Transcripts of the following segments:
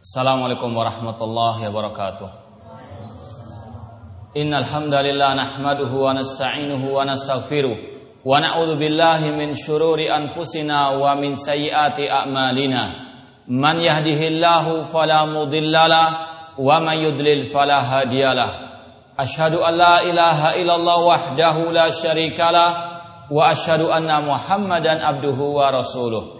Assalamualaikum warahmatullahi wabarakatuh. Innal hamdalillah nahmaduhu wa nasta'inuhu wa nastaghfiruh wa na'udzu billahi min shururi anfusina wa min sayyiati a'malina. Man yahdihillahu fala mudhillalah wa man yudlil fala hadiyalah. Ashhadu an la ilaha illallah wahdahu la syarikalah wa ashhadu anna Muhammadan abduhu wa rasuluh.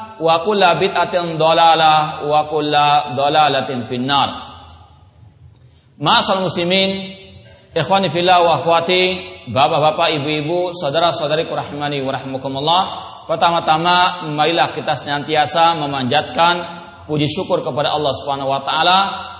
wa kulla bid'atin dhalalah wa kulla dhalalatin finnar. Ma'asal muslimin, ikhwani fillah wa akhwati, bapak-bapak, ibu-ibu, saudara-saudariku rahimani wa rahimakumullah. Pertama-tama, marilah kita senantiasa memanjatkan puji syukur kepada Allah Subhanahu wa taala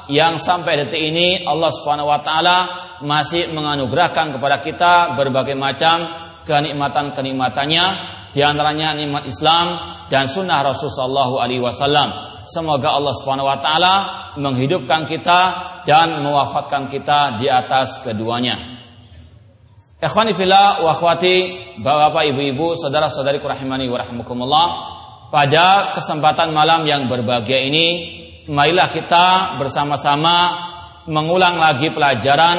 yang sampai detik ini Allah Subhanahu wa taala masih menganugerahkan kepada kita berbagai macam kenikmatan-kenikmatannya di antaranya nikmat Islam dan sunnah Rasulullah Alaihi Wasallam. Semoga Allah Subhanahu Wa Taala menghidupkan kita dan mewafatkan kita di atas keduanya. Ikhwani fillah wa akhwati, bapak ibu-ibu, saudara-saudari rahimani wa. Pada kesempatan malam yang berbahagia ini, marilah kita bersama-sama mengulang lagi pelajaran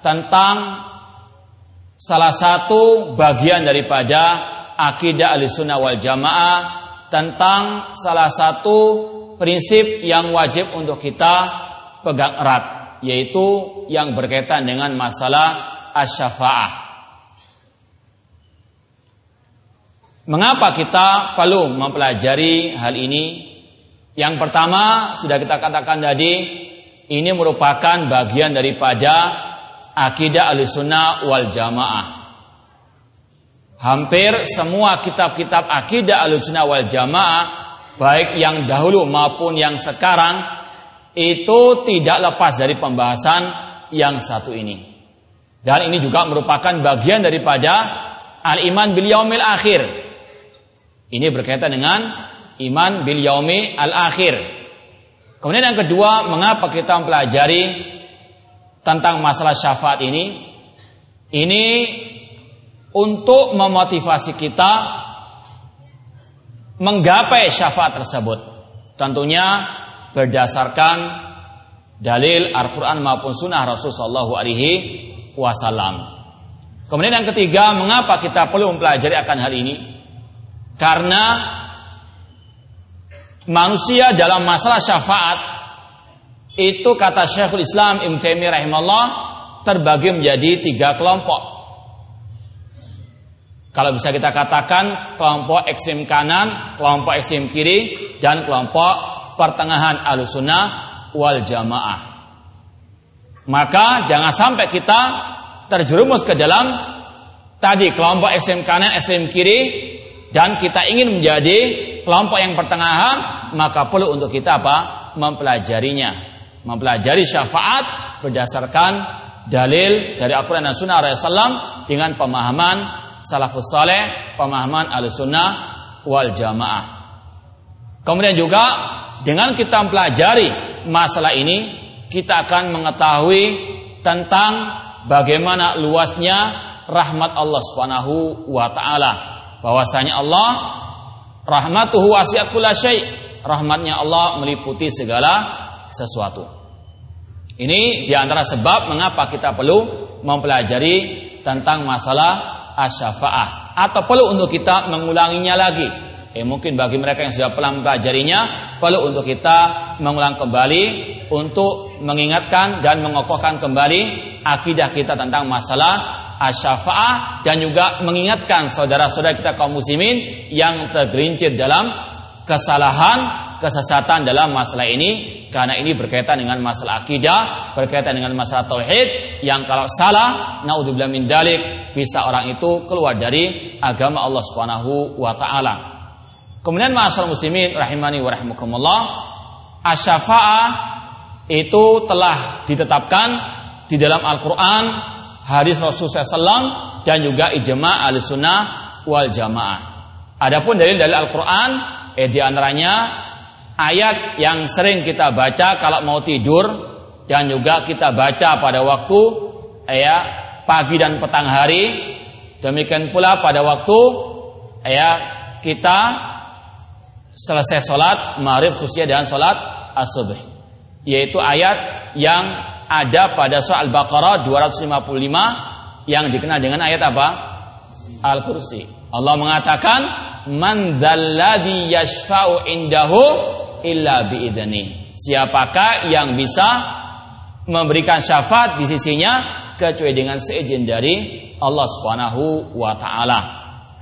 tentang salah satu bagian daripada akidah al-sunnah wal jamaah tentang salah satu prinsip yang wajib untuk kita pegang erat yaitu yang berkaitan dengan masalah asy-syafa'ah. Mengapa kita perlu mempelajari hal ini? Yang pertama sudah kita katakan tadi ini merupakan bagian daripada akidah al-sunnah wal jamaah. Hampir semua kitab-kitab akidah al-sunnah wal jamaah baik yang dahulu maupun yang sekarang itu tidak lepas dari pembahasan yang satu ini. Dan ini juga merupakan bagian daripada al-iman bil yaumil akhir. Ini berkaitan dengan iman bil yaumi al akhir. Kemudian yang kedua, mengapa kita mempelajari tentang masalah syafaat ini? Ini untuk memotivasi kita menggapai syafaat tersebut. Tentunya berdasarkan dalil Al-Quran maupun Sunnah Rasulullah Shallallahu Alaihi Wasallam. Kemudian yang ketiga, mengapa kita perlu mempelajari akan hal ini? Karena manusia dalam masalah syafaat itu kata Syekhul Islam Ibn Taimiyah rahimahullah terbagi menjadi tiga kelompok. Kalau bisa kita katakan kelompok ekstrem kanan, kelompok ekstrem kiri, dan kelompok pertengahan alusunah wal jamaah. Maka jangan sampai kita terjerumus ke dalam tadi kelompok ekstrem kanan, ekstrem kiri, dan kita ingin menjadi kelompok yang pertengahan, maka perlu untuk kita apa? Mempelajarinya. Mempelajari syafaat berdasarkan dalil dari Al-Quran dan Sunnah Rasulullah dengan pemahaman salafus saleh, pemahaman al-sunnah wal jamaah. Kemudian juga dengan kita mempelajari masalah ini, kita akan mengetahui tentang bagaimana luasnya rahmat Allah Subhanahu wa taala. Bahwasanya Allah rahmatuhu wasiat syai. Rahmatnya Allah meliputi segala sesuatu. Ini di antara sebab mengapa kita perlu mempelajari tentang masalah asyafaah atau perlu untuk kita mengulanginya lagi. Eh mungkin bagi mereka yang sudah pernah mempelajarinya perlu untuk kita mengulang kembali untuk mengingatkan dan mengokohkan kembali akidah kita tentang masalah asyafa'ah dan juga mengingatkan saudara-saudara kita kaum muslimin yang tergelincir dalam kesalahan kesesatan dalam masalah ini karena ini berkaitan dengan masalah akidah, berkaitan dengan masalah tauhid yang kalau salah naudzubillah min dalik bisa orang itu keluar dari agama Allah Subhanahu wa taala. Kemudian masalah muslimin rahimani wa rahimakumullah, asyafa'ah itu telah ditetapkan di dalam Al-Qur'an, hadis Rasulullah SAW dan juga ijma' al-sunnah wal jamaah. Adapun dalil dari Al-Qur'an eh di antaranya ayat yang sering kita baca kalau mau tidur dan juga kita baca pada waktu ya pagi dan petang hari demikian pula pada waktu ya kita selesai sholat maghrib khususnya dan sholat asubuh yaitu ayat yang ada pada surah Al-Baqarah 255 yang dikenal dengan ayat apa? Al-Kursi. Allah mengatakan man yashfa'u indahu illa biidni. Siapakah yang bisa memberikan syafaat di sisinya kecuali dengan seizin dari Allah Subhanahu wa taala.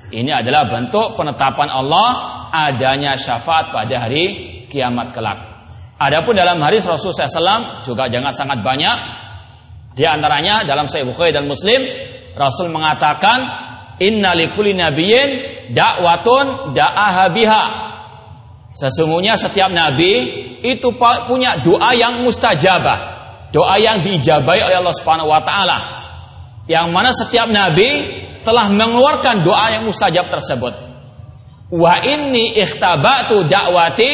Ini adalah bentuk penetapan Allah adanya syafaat pada hari kiamat kelak. Adapun dalam hadis Rasulullah SAW juga jangan sangat banyak. Di antaranya dalam Sahih Bukhari dan Muslim, Rasul mengatakan, Inna likulli nabiyyin da'watun da'aha biha Sesungguhnya setiap nabi itu punya doa yang mustajabah. Doa yang diijabai oleh Allah Subhanahu wa taala. Yang mana setiap nabi telah mengeluarkan doa yang mustajab tersebut. Wa inni ikhtabatu da'wati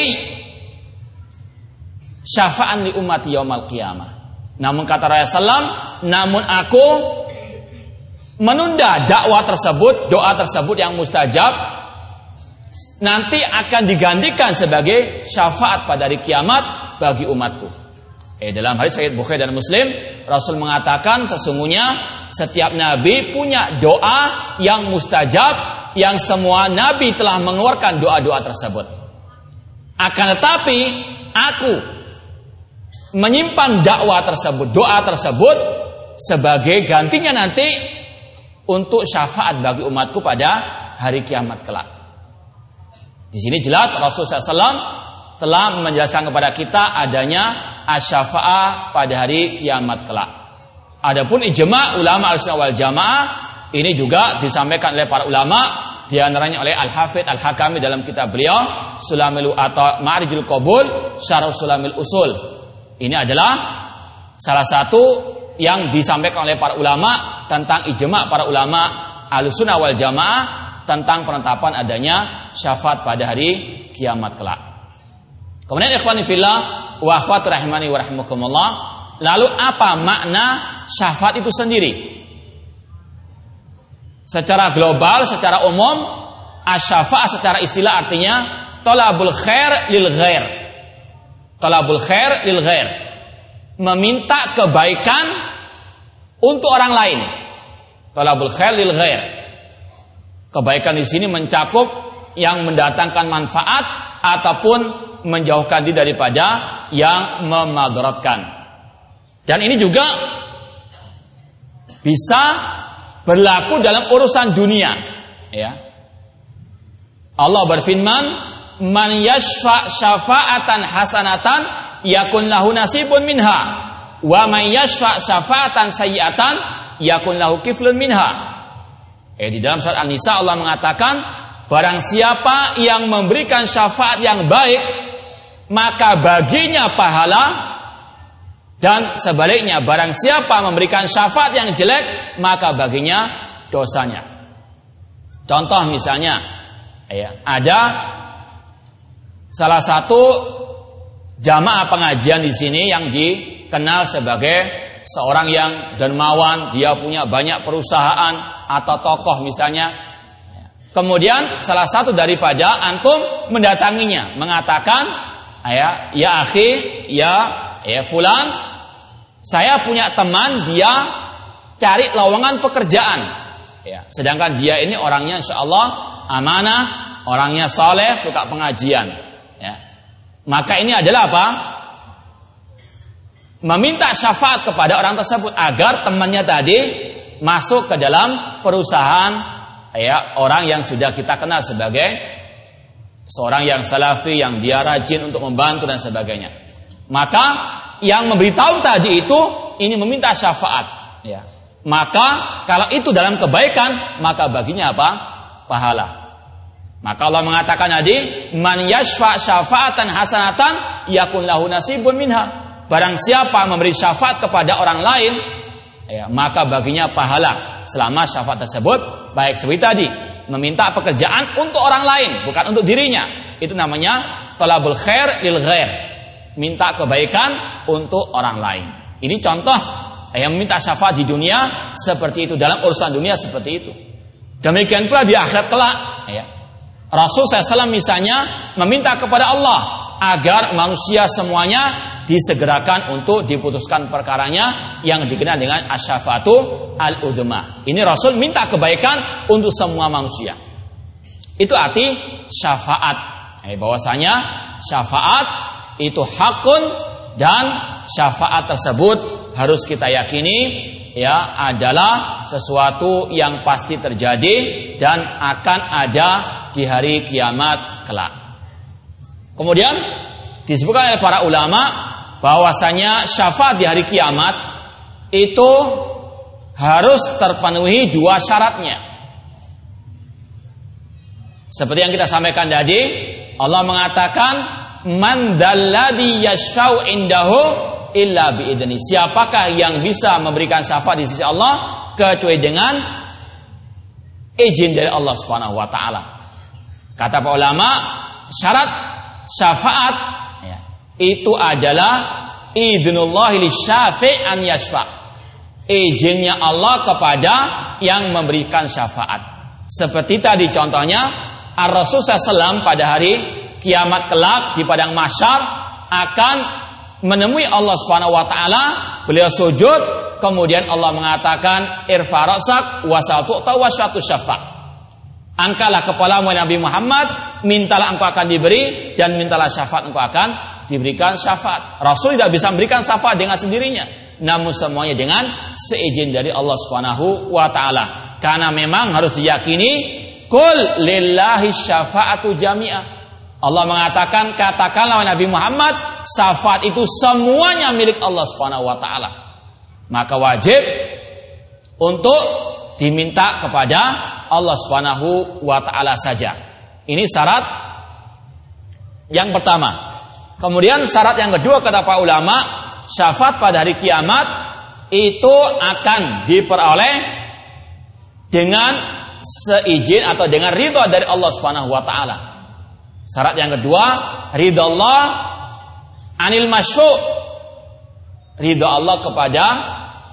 syafa'an li ummati yaumal qiyamah. Namun kata Rasulullah namun aku menunda dakwah tersebut, doa tersebut yang mustajab nanti akan digantikan sebagai syafaat pada hari kiamat bagi umatku. Eh dalam hadis Sahih Bukhari dan Muslim, Rasul mengatakan sesungguhnya setiap nabi punya doa yang mustajab yang semua nabi telah mengeluarkan doa-doa tersebut. Akan tetapi aku menyimpan dakwah tersebut, doa tersebut sebagai gantinya nanti untuk syafaat bagi umatku pada hari kiamat kelak. Di sini jelas Rasulullah SAW telah menjelaskan kepada kita adanya asyafa'ah pada hari kiamat kelak. Adapun ijma ulama al wal jamaah ini juga disampaikan oleh para ulama di antaranya oleh Al Hafidh Al Hakami dalam kitab beliau Sulamil atau Ma'rijul Qabul Syarah Sulamil Usul. Ini adalah salah satu yang disampaikan oleh para ulama tentang ijma para ulama Ahlussunnah wal Jamaah tentang penetapan adanya syafaat pada hari kiamat kelak. Kemudian ikhwani fillah wa akhwat rahimani wa rahimakumullah, lalu apa makna syafaat itu sendiri? Secara global, secara umum, asyafaat secara istilah artinya tolabul khair lil ghair. Tolabul khair lil ghair. Meminta kebaikan untuk orang lain. Tolabul khair lil ghair Kebaikan di sini mencakup yang mendatangkan manfaat ataupun menjauhkan diri daripada yang memadaratkan. Dan ini juga bisa berlaku dalam urusan dunia, ya. Allah berfirman, "Man yashfa syafa'atan hasanatan yakun lahu nasibun minha, wa man yashfa syafa'atan sayyi'atan yakun lahu kiflun minha." Eh di dalam surat An-Nisa Allah mengatakan barang siapa yang memberikan syafaat yang baik maka baginya pahala dan sebaliknya barang siapa memberikan syafaat yang jelek maka baginya dosanya. Contoh misalnya ya, ada salah satu jamaah pengajian di sini yang dikenal sebagai seorang yang dermawan, dia punya banyak perusahaan, atau tokoh misalnya. Kemudian salah satu daripada antum mendatanginya mengatakan, "Ya, ya akhi, ya ya fulan, saya punya teman dia cari lowongan pekerjaan." Ya, sedangkan dia ini orangnya insya Allah amanah, orangnya soleh, suka pengajian. Ya. Maka ini adalah apa? Meminta syafaat kepada orang tersebut agar temannya tadi masuk ke dalam perusahaan ya orang yang sudah kita kenal sebagai seorang yang salafi yang dia rajin untuk membantu dan sebagainya. Maka yang memberitahu tadi itu ini meminta syafaat ya. Maka kalau itu dalam kebaikan maka baginya apa? pahala. Maka Allah mengatakan tadi, "Man yashfa syafa'atan hasanatan yakun lahu nasibun minha." Barang siapa memberi syafaat kepada orang lain, ya, maka baginya pahala selama syafaat tersebut baik seperti tadi, meminta pekerjaan untuk orang lain, bukan untuk dirinya. Itu namanya talabul khair lil ghair. Minta kebaikan untuk orang lain. Ini contoh yang minta syafaat di dunia seperti itu dalam urusan dunia seperti itu. Demikian pula di akhirat kelak. Ya. Rasul SAW misalnya meminta kepada Allah agar manusia semuanya disegerakan untuk diputuskan perkaranya yang dikenal dengan asyafatu al-udhma. Ini Rasul minta kebaikan untuk semua manusia. Itu arti syafaat. Eh, bahwasanya syafaat itu hakun dan syafaat tersebut harus kita yakini ya adalah sesuatu yang pasti terjadi dan akan ada di hari kiamat kelak. Kemudian disebutkan oleh para ulama bahwasanya syafaat di hari kiamat itu harus terpenuhi dua syaratnya. Seperti yang kita sampaikan tadi, Allah mengatakan man dalladhi yashfa'u indahu illa biidni. Siapakah yang bisa memberikan syafaat di sisi Allah kecuali dengan izin dari Allah Subhanahu wa taala. Kata para ulama, syarat syafaat ya, itu adalah idznullah lisyafi' an yashfa. Izinnya Allah kepada yang memberikan syafaat. Seperti tadi contohnya, Ar-Rasul SAW pada hari kiamat kelak di padang masyar akan menemui Allah Subhanahu wa taala, beliau sujud, kemudian Allah mengatakan irfa rasak wasatu tawasatu syafa. Angkalah kepalamu Nabi Muhammad, mintalah engkau akan diberi dan mintalah syafaat engkau akan diberikan syafaat. Rasul tidak bisa memberikan syafaat dengan sendirinya, namun semuanya dengan seizin dari Allah Subhanahu wa taala. Karena memang harus diyakini kul lillahi syafaatu jami'ah Allah mengatakan katakanlah Nabi Muhammad syafaat itu semuanya milik Allah Subhanahu wa taala. Maka wajib untuk diminta kepada Allah Subhanahu wa taala saja. Ini syarat yang pertama. Kemudian syarat yang kedua kata para ulama, syafaat pada hari kiamat itu akan diperoleh dengan seizin atau dengan ridha dari Allah Subhanahu wa taala. Syarat yang kedua, ridha Allah anil masyu' ridha Allah kepada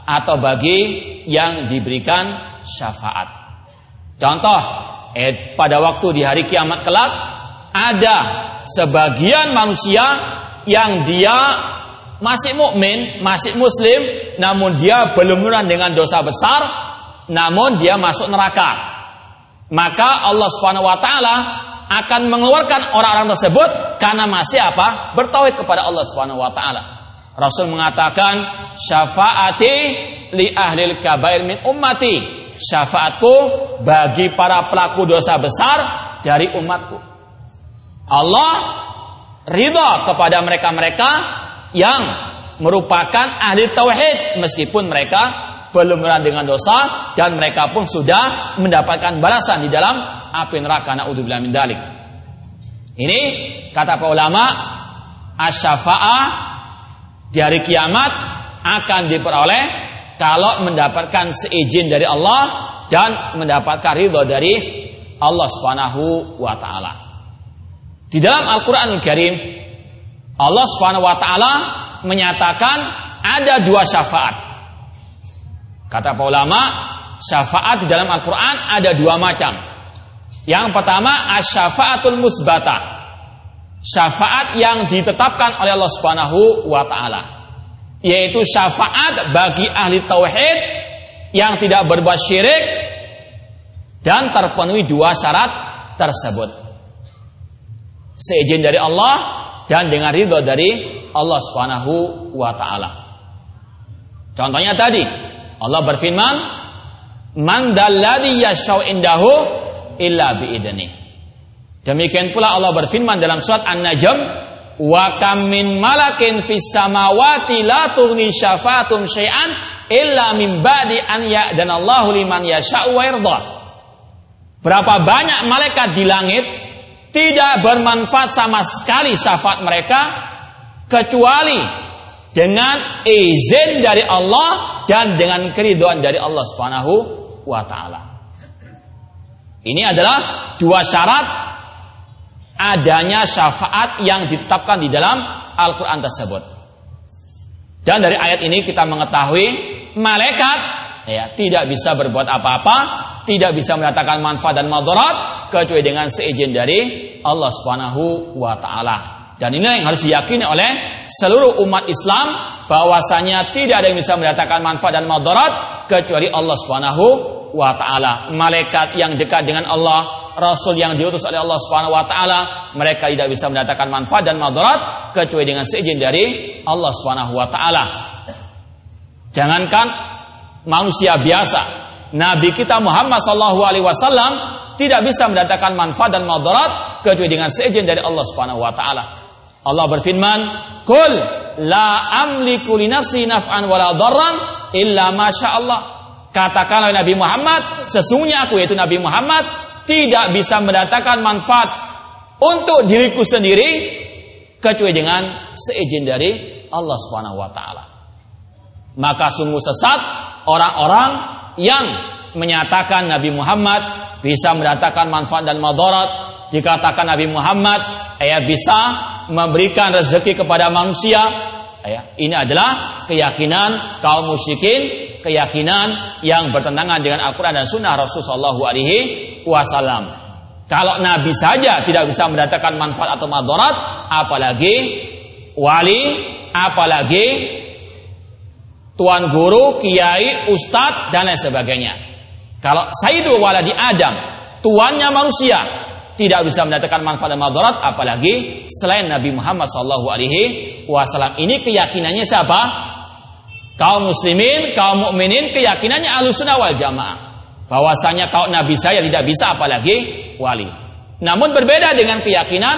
atau bagi yang diberikan syafaat. Contoh, eh, pada waktu di hari kiamat kelak ada sebagian manusia yang dia masih mukmin, masih muslim, namun dia belum dengan dosa besar, namun dia masuk neraka. Maka Allah Subhanahu wa taala akan mengeluarkan orang-orang tersebut karena masih apa? Bertauhid kepada Allah Subhanahu wa taala. Rasul mengatakan syafaati li ahli kabair min ummati. Syafaatku bagi para pelaku dosa besar dari umatku. Allah ridha kepada mereka-mereka yang merupakan ahli tauhid meskipun mereka belum benar dengan dosa dan mereka pun sudah mendapatkan balasan di dalam api neraka naudzubillah min dalik. Ini kata para ulama asyafa'ah di hari kiamat akan diperoleh kalau mendapatkan seizin dari Allah dan mendapatkan ridho dari Allah Subhanahu wa taala. Di dalam Al-Qur'anul Karim Allah Subhanahu wa taala menyatakan ada dua syafaat. Kata para ulama, syafaat di dalam Al-Qur'an ada dua macam. Yang pertama asyafaatul musbata. Syafaat yang ditetapkan oleh Allah Subhanahu wa taala. Yaitu syafaat bagi ahli tauhid yang tidak berbuat syirik dan terpenuhi dua syarat tersebut. Seizin dari Allah dan dengan ridho dari Allah Subhanahu wa taala. Contohnya tadi Allah berfirman Man dalladhi yashau indahu illa biidni. Demikian pula Allah berfirman dalam surat An-Najm, "Wa kam min malakin fis samawati la tughni syafaatum syai'an illa min ba'di an ya'danallahu liman yasha'u wa yarda." Berapa banyak malaikat di langit tidak bermanfaat sama sekali syafaat mereka kecuali dengan izin dari Allah dan dengan keriduan dari Allah Subhanahu wa taala. Ini adalah dua syarat adanya syafaat yang ditetapkan di dalam Al-Qur'an tersebut. Dan dari ayat ini kita mengetahui malaikat ya tidak bisa berbuat apa-apa, tidak bisa mendatangkan manfaat dan madarat kecuali dengan seizin dari Allah Subhanahu wa taala. Dan ini yang harus diyakini oleh seluruh umat Islam bahwasanya tidak ada yang bisa mendatangkan manfaat dan madarat kecuali Allah Subhanahu wa taala. Malaikat yang dekat dengan Allah, rasul yang diutus oleh Allah Subhanahu wa taala, mereka tidak bisa mendatangkan manfaat dan madarat kecuali dengan seizin dari Allah Subhanahu wa taala. Jangankan manusia biasa, Nabi kita Muhammad sallallahu alaihi wasallam tidak bisa mendatangkan manfaat dan madarat kecuali dengan seizin dari Allah Subhanahu wa taala. Allah berfirman, "Qul la amliku li nafsi naf'an wala darran illa masya Allah." Katakanlah Nabi Muhammad, sesungguhnya aku yaitu Nabi Muhammad tidak bisa mendatangkan manfaat untuk diriku sendiri kecuali dengan seizin dari Allah Subhanahu wa taala. Maka sungguh sesat orang-orang yang menyatakan Nabi Muhammad bisa mendatangkan manfaat dan madarat dikatakan Nabi Muhammad ya bisa memberikan rezeki kepada manusia. Ya, ini adalah keyakinan kaum musyrikin, keyakinan yang bertentangan dengan Al-Quran dan Sunnah Rasulullah Alaihi Wasallam. Kalau Nabi saja tidak bisa mendatangkan manfaat atau madarat, apalagi wali, apalagi tuan guru, kiai, ustadz dan lain sebagainya. Kalau Sayyidul Waladi Adam, tuannya manusia, tidak bisa mendatangkan manfaat dan madarat apalagi selain Nabi Muhammad sallallahu alaihi wasallam. Ini keyakinannya siapa? Kaum muslimin, kaum mukminin keyakinannya Ahlussunnah wal Jamaah. Bahwasanya kalau nabi saya tidak bisa apalagi wali. Namun berbeda dengan keyakinan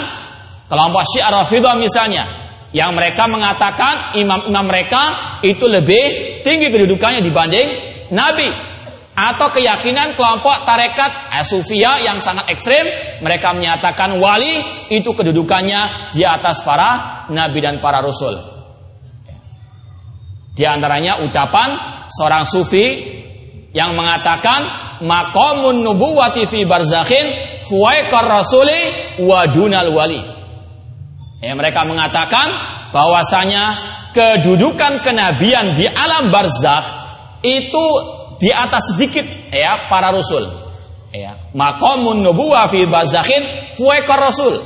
kelompok Syiah Rafidhah misalnya yang mereka mengatakan imam-imam mereka itu lebih tinggi kedudukannya dibanding nabi. Atau keyakinan kelompok tarekat Asufia yang sangat ekstrim mereka menyatakan wali itu kedudukannya di atas para nabi dan para rasul. Di antaranya ucapan seorang sufi yang mengatakan maqamun nubuwati fi barzakhin huwaikar rasuli wa dunal wali ya, mereka mengatakan bahwasanya kedudukan kenabian di alam barzakh itu di atas sedikit ya para rasul. Ya, maqamun nubuwah fi bazakhin fuwaikar rasul.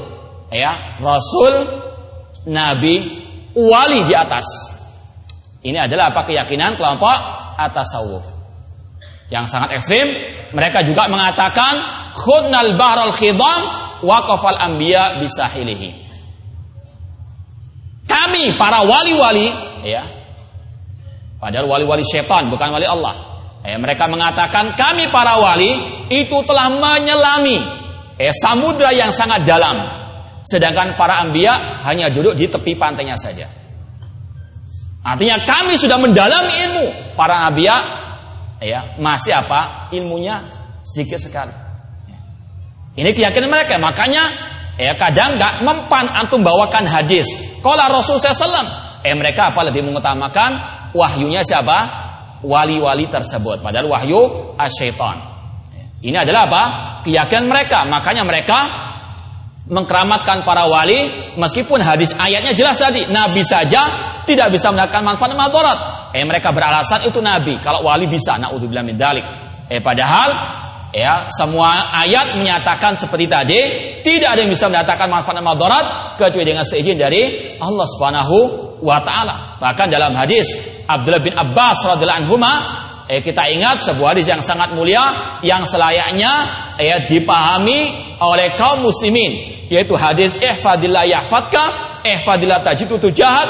Ya, rasul nabi wali di atas. Ini adalah apa keyakinan kelompok atas sawuf. Yang sangat ekstrim, mereka juga mengatakan khudnal bahral khidam waqafal anbiya bisahilihi. Kami para wali-wali ya. Padahal wali-wali setan bukan wali Allah. Eh, mereka mengatakan kami para wali itu telah menyelami eh, samudra yang sangat dalam. Sedangkan para ambia hanya duduk di tepi pantainya saja. Artinya kami sudah mendalami ilmu. Para ambia ya, masih apa? Ilmunya sedikit sekali. Ini keyakinan mereka. Makanya ya kadang nggak mempan antum bawakan hadis. Kalau Rasul SAW, eh mereka apa lebih mengutamakan wahyunya siapa? wali-wali tersebut. Padahal wahyu asyaiton. Ini adalah apa? Keyakinan mereka. Makanya mereka mengkeramatkan para wali meskipun hadis ayatnya jelas tadi nabi saja tidak bisa mendapatkan manfaat dan madarat eh mereka beralasan itu nabi kalau wali bisa naudzubillah min dalik eh padahal ya semua ayat menyatakan seperti tadi. Tidak ada yang bisa mendatangkan manfaat dan madarat kecuali dengan seizin dari Allah Subhanahu wa taala. Bahkan dalam hadis Abdullah bin Abbas radhiyallahu anhu eh kita ingat sebuah hadis yang sangat mulia yang selayaknya eh dipahami oleh kaum muslimin yaitu hadis ihfadillah yahfadka ihfadillah tajidu tujahat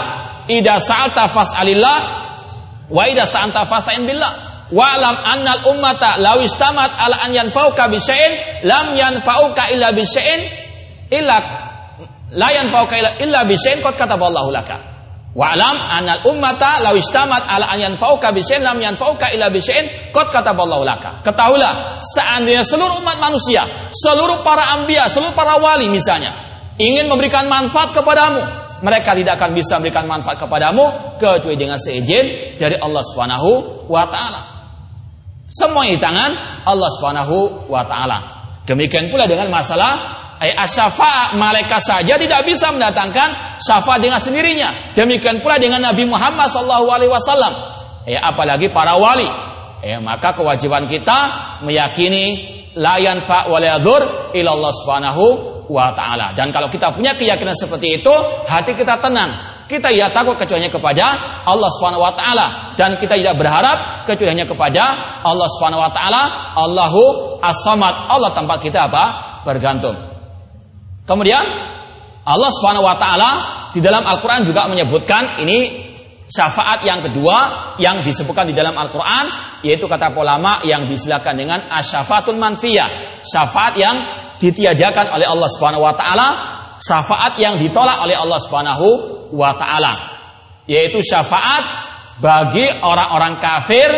ida sa'alta fas'alillah wa ida sta'anta fasta'in billah Wa'lam annal ummata law istamat ala an yanfa'uka bi syai'in lam yanfa'uka illa bi syai'in illa la yanfa'uka illa, illa bi syai'in qad kataballahu laka. Wa'lam annal ummata law istamat ala an yanfa'uka bi syai'in lam yanfa'uka illa bi syai'in qad kataballahu laka. Ketahuilah, seandainya seluruh umat manusia, seluruh para anbiya, seluruh para wali misalnya ingin memberikan manfaat kepadamu, mereka tidak akan bisa memberikan manfaat kepadamu kecuali dengan seizin dari Allah Subhanahu wa taala. Semua di tangan Allah Subhanahu wa taala. Demikian pula dengan masalah eh, asyafa malaikat saja tidak bisa mendatangkan syafaat dengan sendirinya. Demikian pula dengan Nabi Muhammad sallallahu alaihi wasallam. Eh, apalagi para wali. Eh, maka kewajiban kita meyakini la yanfa wa la yadur ila Allah Subhanahu wa taala. Dan kalau kita punya keyakinan seperti itu, hati kita tenang kita ya takut kecuali kepada Allah Subhanahu wa taala dan kita tidak berharap kecuali hanya kepada Allah Subhanahu wa taala. Allahu As-Samad. Allah tempat kita apa? Bergantung. Kemudian Allah Subhanahu wa taala di dalam Al-Qur'an juga menyebutkan ini syafaat yang kedua yang disebutkan di dalam Al-Qur'an yaitu kata ulama yang disilakan dengan asyafaatul manfiyah. Syafaat yang ditiadakan oleh Allah Subhanahu wa taala syafaat yang ditolak oleh Allah Subhanahu wa taala yaitu syafaat bagi orang-orang kafir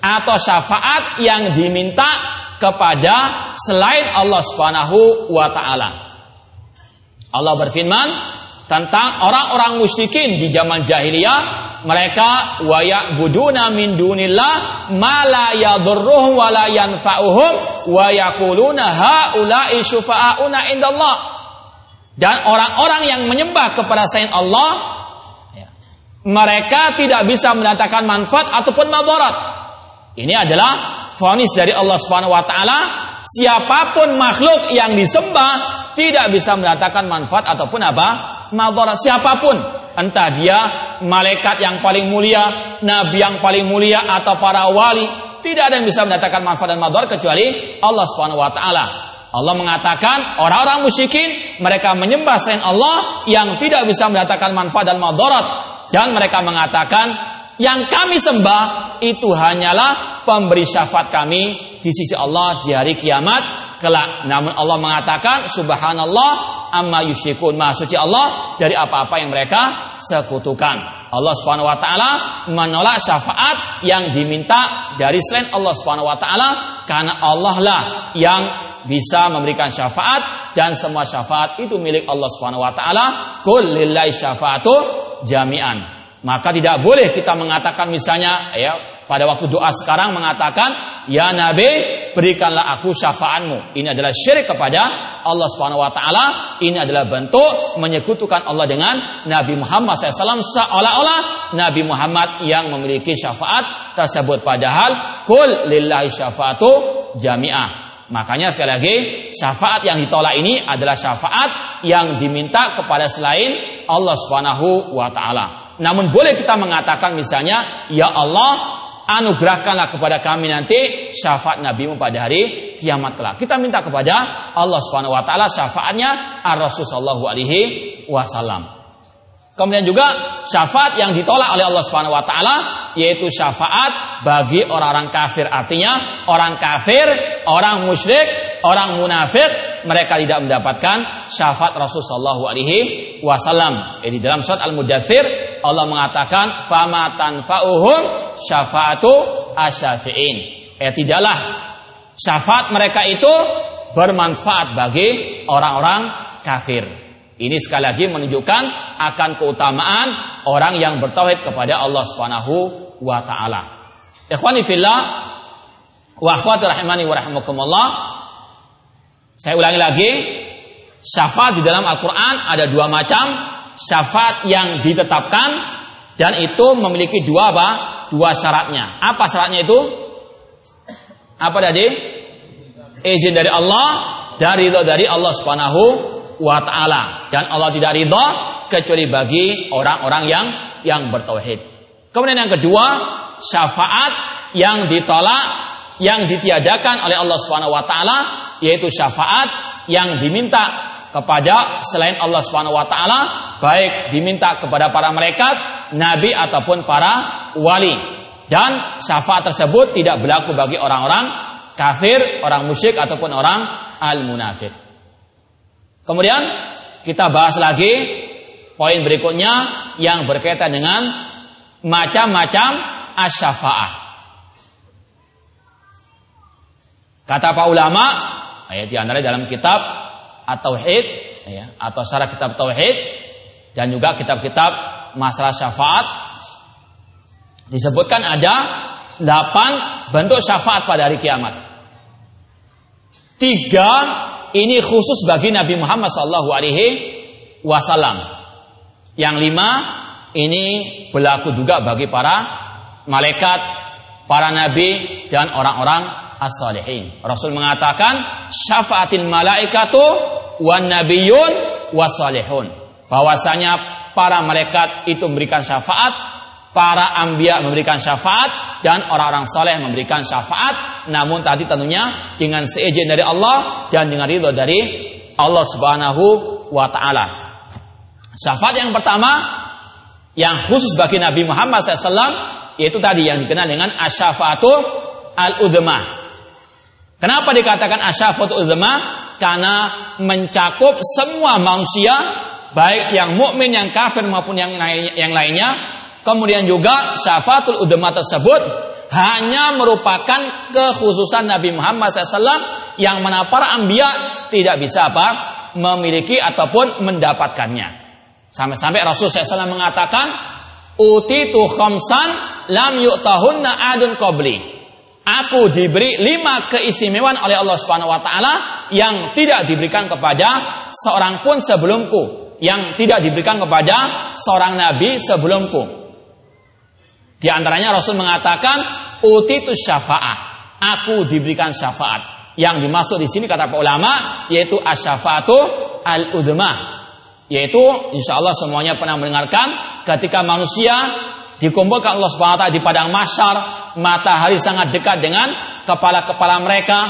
atau syafaat yang diminta kepada selain Allah Subhanahu wa taala. Allah berfirman tentang orang-orang musyrikin di zaman jahiliyah mereka waya buduna min dunillah ma la yadurruhum wa la yanfa'uhum wa yaquluna haula'i syufa'auna indallah dan orang-orang yang menyembah kepada selain Allah, ya, mereka tidak bisa mendatangkan manfaat ataupun madarat. Ini adalah fonis dari Allah Subhanahu wa taala, siapa pun makhluk yang disembah tidak bisa mendatangkan manfaat ataupun apa? madarat siapa pun, entah dia malaikat yang paling mulia, nabi yang paling mulia atau para wali, tidak ada yang bisa mendatangkan manfaat dan madarat kecuali Allah Subhanahu wa taala. Allah mengatakan orang-orang musyrikin mereka menyembah selain Allah yang tidak bisa mendatangkan manfaat dan madarat dan mereka mengatakan yang kami sembah itu hanyalah pemberi syafaat kami di sisi Allah di hari kiamat kelak. Namun Allah mengatakan subhanallah amma yusyrikun. Maha suci Allah dari apa-apa yang mereka sekutukan. Allah Subhanahu wa taala menolak syafaat yang diminta dari selain Allah Subhanahu wa taala karena Allah lah yang bisa memberikan syafaat dan semua syafaat itu milik Allah Subhanahu wa taala. Qul lillahi syafaatu jami'an. Maka tidak boleh kita mengatakan misalnya ya pada waktu doa sekarang mengatakan ya nabi berikanlah aku syafaatmu ini adalah syirik kepada Allah Subhanahu wa taala ini adalah bentuk menyekutukan Allah dengan Nabi Muhammad SAW seolah-olah Nabi Muhammad yang memiliki syafaat tersebut padahal kul lillahi syafaatu jami'ah Makanya sekali lagi syafaat yang ditolak ini adalah syafaat yang diminta kepada selain Allah Subhanahu wa taala. Namun boleh kita mengatakan misalnya, ya Allah anugerahkanlah kepada kami nanti syafaat Nabi pada hari kiamat kelak. Kita minta kepada Allah Subhanahu wa taala syafaatnya Ar-Rasul sallallahu alaihi wasallam. Kemudian juga syafaat yang ditolak oleh Allah Subhanahu wa taala yaitu syafaat bagi orang-orang kafir. Artinya orang kafir, orang musyrik, orang munafik mereka tidak mendapatkan syafaat Rasul sallallahu alaihi wasallam. Jadi dalam surat Al-Mudathir Allah mengatakan fama tanfa'uhum syafaatu asyafi'in. Eh tidaklah syafaat mereka itu bermanfaat bagi orang-orang kafir. Ini sekali lagi menunjukkan akan keutamaan orang yang bertauhid kepada Allah Subhanahu wa taala. Ikhwani fillah wa akhwati rahimani wa rahimakumullah. Saya ulangi lagi, syafaat di dalam Al-Qur'an ada dua macam, syafaat yang ditetapkan dan itu memiliki dua apa? Dua syaratnya. Apa syaratnya itu? Apa tadi? Izin dari Allah, dari dari Allah Subhanahu wa taala dan Allah tidak ridha kecuali bagi orang-orang yang yang bertauhid. Kemudian yang kedua, syafaat yang ditolak yang ditiadakan oleh Allah Subhanahu wa taala yaitu syafaat yang diminta kepada selain Allah Subhanahu wa taala baik diminta kepada para malaikat, nabi ataupun para wali. dan syafaat tersebut tidak berlaku bagi orang-orang kafir, orang musyrik ataupun orang al-munafik. Kemudian kita bahas lagi poin berikutnya yang berkaitan dengan macam-macam asyafaah. Kata para ulama, ayat di antara dalam kitab At-Tauhid ya, atau syarah kitab Tauhid dan juga kitab-kitab masalah syafaat disebutkan ada delapan bentuk syafaat pada hari kiamat. Tiga ini khusus bagi Nabi Muhammad Sallallahu Alaihi Wasallam. Yang lima ini berlaku juga bagi para malaikat, para nabi dan orang-orang as-salihin. Rasul mengatakan syafaatil malaikatu wan nabiyun wasalihun. Bahwasanya para malaikat itu memberikan syafaat para ambia memberikan syafaat dan orang-orang soleh memberikan syafaat namun tadi tentunya dengan seizin dari Allah dan dengan ridho dari Allah Subhanahu wa taala. Syafaat yang pertama yang khusus bagi Nabi Muhammad SAW yaitu tadi yang dikenal dengan asyafatu al-udma. Kenapa dikatakan asyafatu udma? Karena mencakup semua manusia baik yang mukmin, yang kafir maupun yang yang lainnya Kemudian juga syafaatul udama tersebut hanya merupakan kekhususan Nabi Muhammad SAW yang mana para ambia tidak bisa apa memiliki ataupun mendapatkannya. Sampai-sampai Rasul SAW mengatakan, Uti tu khamsan lam yu'tahunna adun qabli. Aku diberi lima keistimewaan oleh Allah Subhanahu wa taala yang tidak diberikan kepada seorang pun sebelumku, yang tidak diberikan kepada seorang nabi sebelumku. Di antaranya Rasul mengatakan utitu syafa'ah. Aku diberikan syafaat. Yang dimaksud di sini kata para ulama yaitu asyafaatu al-udma. Yaitu insya Allah semuanya pernah mendengarkan ketika manusia dikumpulkan Allah SWT di padang masyar, matahari sangat dekat dengan kepala-kepala mereka.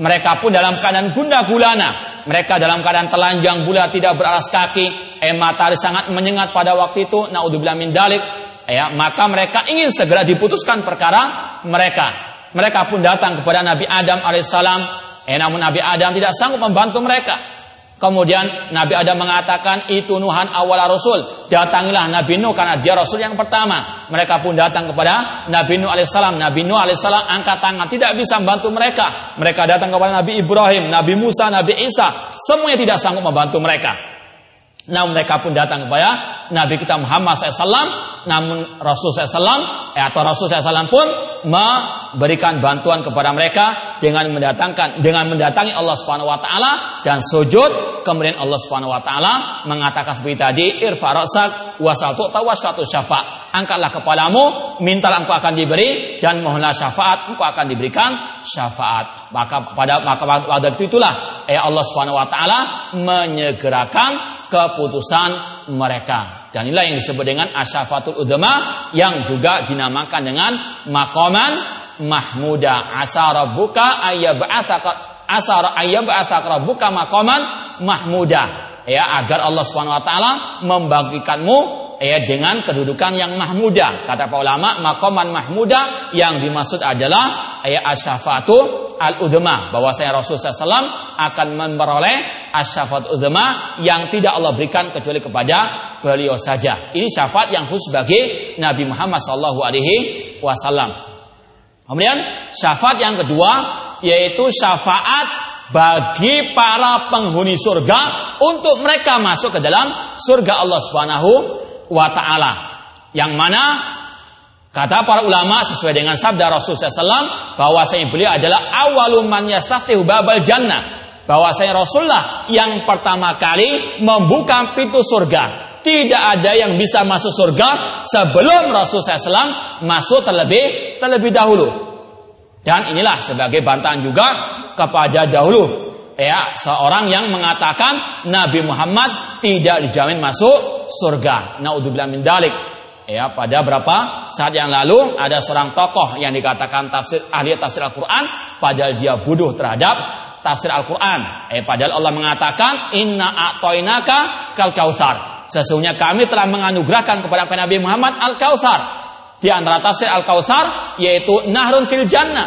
Mereka pun dalam keadaan gunda gulana. Mereka dalam keadaan telanjang bulat tidak beralas kaki. Eh matahari sangat menyengat pada waktu itu. Naudzubillah min dalik ya maka mereka ingin segera diputuskan perkara mereka. Mereka pun datang kepada Nabi Adam alaihissalam, eh namun Nabi Adam tidak sanggup membantu mereka. Kemudian Nabi Adam mengatakan itu Nuhan awal Rasul. Datangilah Nabi Nuh karena dia Rasul yang pertama. Mereka pun datang kepada Nabi Nuh alaihissalam. Nabi Nuh alaihissalam angkat tangan tidak bisa membantu mereka. Mereka datang kepada Nabi Ibrahim, Nabi Musa, Nabi Isa. Semuanya tidak sanggup membantu mereka. Namun mereka pun datang kepada Nabi kita Muhammad SAW. Namun Rasul SAW eh, atau Rasul SAW pun memberikan bantuan kepada mereka dengan mendatangkan dengan mendatangi Allah Subhanahu Wa Taala dan sujud. Kemudian Allah Subhanahu Wa Taala mengatakan seperti tadi, irfa rasak wasatu tawasatu syafa. Angkatlah kepalamu, mintalah engkau akan diberi dan mohonlah syafaat, engkau akan diberikan syafaat. Maka pada maka pada itu itulah eh Allah Subhanahu Wa Taala menyegerakan keputusan mereka. Dan inilah yang disebut dengan asyafatul udama yang juga dinamakan dengan makoman mahmuda. Asara buka ayyab'athaka asara ayyab'athaka rabbuka makoman mahmuda. Ya, agar Allah Subhanahu wa taala membagikanmu ya dengan kedudukan yang mahmuda. Kata para ulama, makoman mahmuda yang dimaksud adalah ya asyafatu al-udhma bahwasanya Rasulullah SAW akan memperoleh asyafat udhma yang tidak Allah berikan kecuali kepada beliau saja. Ini syafaat yang khusus bagi Nabi Muhammad Sallallahu Alaihi Wasallam. Kemudian syafaat yang kedua yaitu syafaat bagi para penghuni surga untuk mereka masuk ke dalam surga Allah Subhanahu wa taala. Yang mana Kata para ulama sesuai dengan sabda Rasulullah SAW bahwasanya beliau adalah awalum man yastaftihu babal jannah. Bahwasanya Rasulullah yang pertama kali membuka pintu surga. Tidak ada yang bisa masuk surga sebelum Rasulullah SAW masuk terlebih terlebih dahulu. Dan inilah sebagai bantahan juga kepada dahulu ya seorang yang mengatakan Nabi Muhammad tidak dijamin masuk surga. Naudzubillah min dalik. Ya, pada berapa saat yang lalu ada seorang tokoh yang dikatakan tafsir ahli tafsir Al-Qur'an padahal dia bodoh terhadap tafsir Al-Qur'an. Eh padahal Allah mengatakan inna a'tainaka kal kautsar. Sesungguhnya kami telah menganugerahkan kepada Nabi Muhammad Al-Kautsar. Di antara tafsir Al-Kautsar yaitu Nahrun fil Jannah.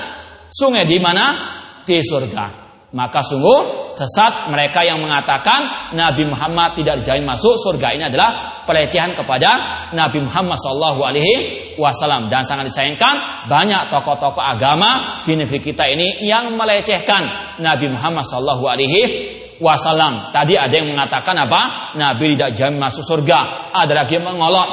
Sungai di mana? Di surga. Maka sungguh sesat mereka yang mengatakan Nabi Muhammad tidak dijamin masuk surga ini adalah pelecehan kepada Nabi Muhammad Shallallahu Alaihi Wasallam dan sangat disayangkan banyak tokoh-tokoh agama di negeri kita ini yang melecehkan Nabi Muhammad Shallallahu Alaihi Wasallam. Tadi ada yang mengatakan apa? Nabi tidak jamin masuk surga. Ada lagi yang mengolok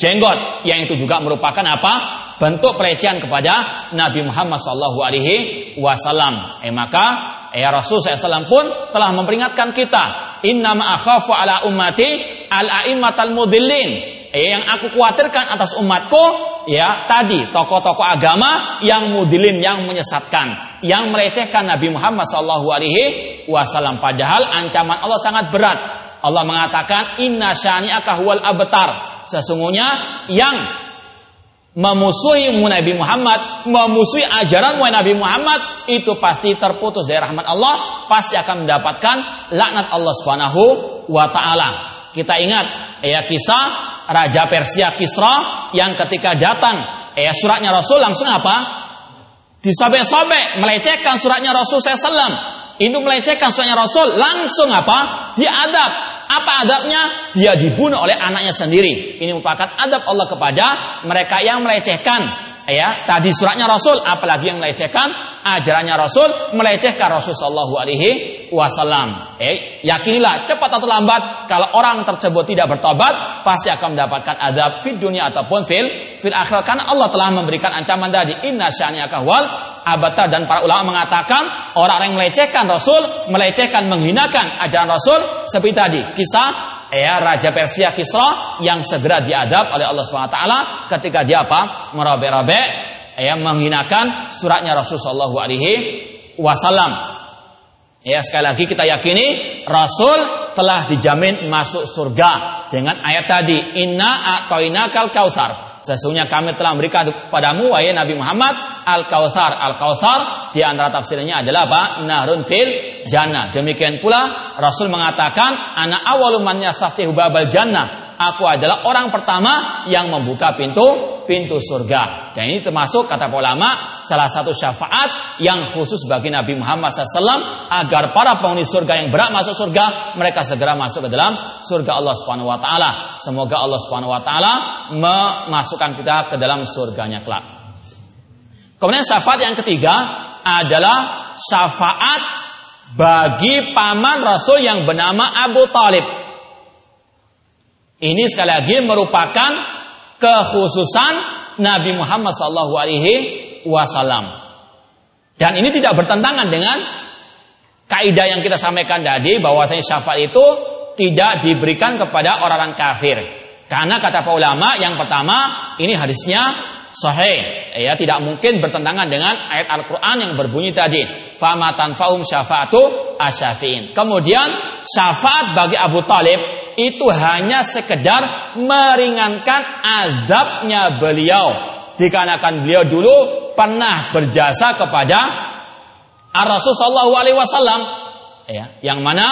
jenggot yang itu juga merupakan apa? Bentuk pelecehan kepada Nabi Muhammad Shallallahu Alaihi Wasallam. Eh maka ya Rasul SAW pun telah memperingatkan kita. Inna akhafu ala ummati al aimatal mudillin. Eh, yang aku khawatirkan atas umatku ya tadi tokoh-tokoh agama yang mudilin yang menyesatkan yang melecehkan Nabi Muhammad Shallallahu Alaihi Wasallam padahal ancaman Allah sangat berat Allah mengatakan inna syani'aka huwal abtar sesungguhnya yang memusuhi Nabi Muhammad, memusuhi ajaran Nabi Muhammad, itu pasti terputus dari rahmat Allah, pasti akan mendapatkan laknat Allah Subhanahu wa taala. Kita ingat ya kisah Raja Persia Kisra yang ketika datang ya suratnya Rasul langsung apa? Disobek-sobek, melecehkan suratnya Rasul SAW. Itu melecehkan suratnya Rasul, langsung apa? Diadab, apa adabnya? Dia dibunuh oleh anaknya sendiri. Ini merupakan adab Allah kepada mereka yang melecehkan. Ya, tadi suratnya Rasul, apalagi yang melecehkan ajarannya Rasul, melecehkan Rasul Shallallahu Alaihi Wasallam. Eh, yakinilah cepat atau lambat kalau orang tersebut tidak bertobat, pasti akan mendapatkan adab di dunia ataupun fil fil akhirat. Karena Allah telah memberikan ancaman tadi, Inna syani'aka wal abata dan para ulama mengatakan orang yang melecehkan Rasul, melecehkan, menghinakan ajaran Rasul seperti tadi kisah ya Raja Persia Kisra yang segera diadab oleh Allah Subhanahu wa taala ketika dia apa? merobek-robek ya menghinakan suratnya Rasul sallallahu alaihi wasallam. Ya sekali lagi kita yakini Rasul telah dijamin masuk surga dengan ayat tadi inna a'tainakal kautsar Sesungguhnya kami telah memberikan kepadamu wahai Nabi Muhammad Al-Kautsar. Al-Kautsar di antara tafsirnya adalah apa? Nahrun fil jannah. Demikian pula Rasul mengatakan ana awwalu man yastaftihu babal jannah aku adalah orang pertama yang membuka pintu pintu surga. Dan ini termasuk kata ulama salah satu syafaat yang khusus bagi Nabi Muhammad SAW agar para penghuni surga yang berat masuk surga mereka segera masuk ke dalam surga Allah Subhanahu Wa Taala. Semoga Allah Subhanahu Wa Taala memasukkan kita ke dalam surganya kelak. Kemudian syafaat yang ketiga adalah syafaat bagi paman Rasul yang bernama Abu Talib. Ini sekali lagi merupakan kekhususan Nabi Muhammad Shallallahu Alaihi Wasallam. Dan ini tidak bertentangan dengan kaidah yang kita sampaikan tadi bahwasanya syafaat itu tidak diberikan kepada orang-orang kafir. Karena kata para ulama yang pertama ini hadisnya sahih ya tidak mungkin bertentangan dengan ayat Al-Qur'an yang berbunyi tadi fama tanfa'um syafa'atu asyafiin. Kemudian syafaat bagi Abu Talib itu hanya sekedar meringankan azabnya beliau. Dikarenakan beliau dulu pernah berjasa kepada Rasul Shallallahu Alaihi Wasallam. Ya yang mana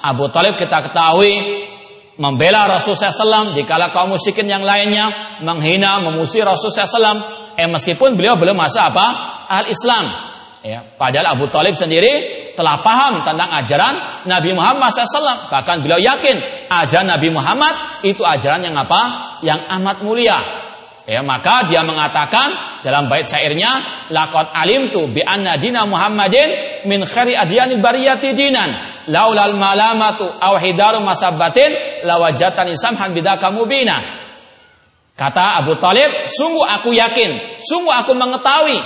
Abu Talib kita ketahui membela Rasul SAW dikala kaum musyrikin yang lainnya menghina memusuhi Rasul SAW eh meskipun beliau belum masuk apa? Al Islam ya padahal Abu Talib sendiri telah paham tentang ajaran Nabi Muhammad SAW. Bahkan beliau yakin ajaran Nabi Muhammad itu ajaran yang apa? Yang amat mulia. Ya, maka dia mengatakan dalam bait syairnya, laqad alimtu bi anna dina Muhammadin min khairi adyanil bariyati dinan. Laulal malamatu aw hidaru masabbatin lawajatani samhan bidaka mubina. Kata Abu Talib, sungguh aku yakin, sungguh aku mengetahui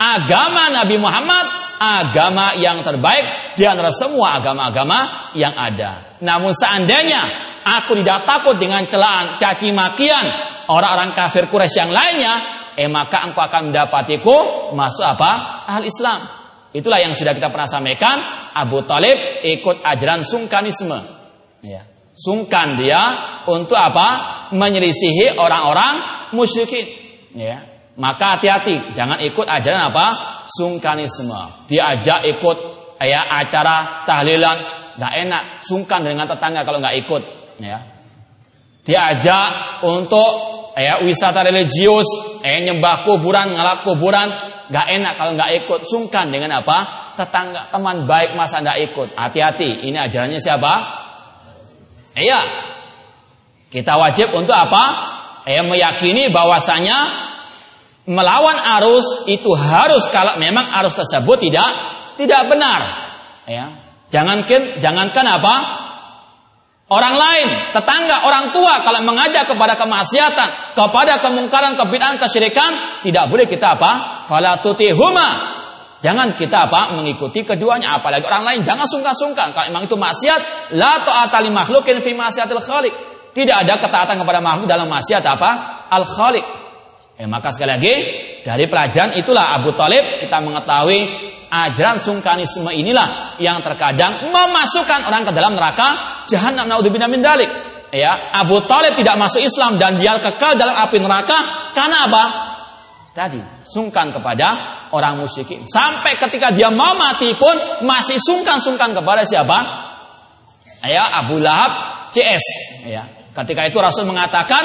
agama Nabi Muhammad agama yang terbaik di antara semua agama-agama yang ada. Namun seandainya aku tidak takut dengan celaan caci makian orang-orang kafir Quraisy yang lainnya, eh maka engkau akan mendapatiku masuk apa? Ahli Islam. Itulah yang sudah kita pernah sampaikan. Abu Talib ikut ajaran sungkanisme. Ya. Sungkan dia untuk apa? Menyelisihi orang-orang musyrikin. Ya. Maka hati-hati, jangan ikut ajaran apa? sungkanisme. Diajak ikut ya acara tahlilan, nggak enak, sungkan dengan tetangga kalau nggak ikut, ya. Diajak untuk ya wisata religius, eh nyembah kuburan, ngalap kuburan, nggak enak kalau nggak ikut. Sungkan dengan apa? Tetangga, teman baik masa nggak ikut. Hati-hati, ini ajarannya siapa? Iya. Kita wajib untuk apa? Eh meyakini bahwasanya melawan arus itu harus kalau memang arus tersebut tidak tidak benar. Ya. Jangankan jangankan apa? Orang lain, tetangga, orang tua kalau mengajak kepada kemaksiatan, kepada kemungkaran, kebid'ahan, kesyirikan, tidak boleh kita apa? Fala huma. Jangan kita apa? Mengikuti keduanya, apalagi orang lain. Jangan sungkan-sungkan. Kalau memang itu maksiat, la ta'ata li makhlukin fi maksiatil khaliq. Tidak ada ketaatan kepada makhluk dalam maksiat apa? Al khaliq. Eh, maka sekali lagi dari pelajaran itulah Abu Talib kita mengetahui ajaran sungkanisme inilah yang terkadang memasukkan orang ke dalam neraka jahanam naudzubillah min dalik. Ya, Abu Talib tidak masuk Islam dan dia kekal dalam api neraka karena apa? Tadi sungkan kepada orang musyrikin. Sampai ketika dia mau mati pun masih sungkan-sungkan kepada siapa? Ya, Abu Lahab CS. Ya. Ketika itu Rasul mengatakan,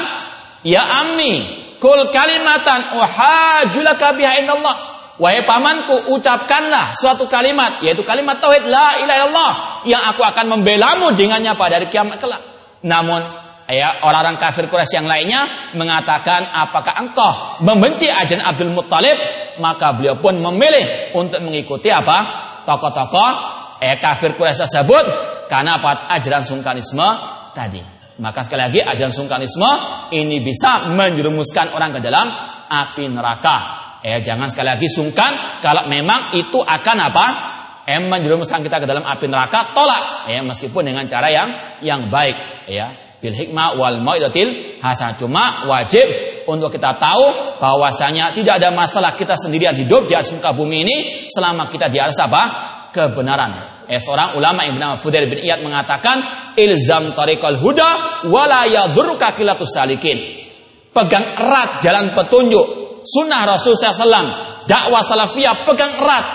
"Ya ammi, Kul kalimatan uhajulaka biha indallah. Wahai pamanku, ucapkanlah suatu kalimat, yaitu kalimat tauhid la ilaha illallah yang aku akan membelamu dengannya pada hari kiamat kelak. Namun, ya orang-orang kafir Quraisy yang lainnya mengatakan, apakah engkau membenci ajaran Abdul Muttalib? Maka beliau pun memilih untuk mengikuti apa? Tokoh-tokoh eh, kafir Quraisy tersebut karena apa? Ajaran sungkanisme tadi. Maka sekali lagi ajaran sungkanisme ini bisa menjerumuskan orang ke dalam api neraka. Ya, jangan sekali lagi sungkan kalau memang itu akan apa? Eh, menjerumuskan kita ke dalam api neraka, tolak. Ya, meskipun dengan cara yang yang baik. Ya, bil hikmah wal mau'idatil hasan. Cuma wajib untuk kita tahu bahwasanya tidak ada masalah kita sendirian hidup di atas muka bumi ini selama kita di atas apa? kebenaran. Eh, seorang ulama yang bernama Fudail bin Iyad mengatakan, ilzam tariqal huda wala yadurruka kilatus salikin. Pegang erat jalan petunjuk sunnah Rasul SAW, dakwah salafiyah pegang erat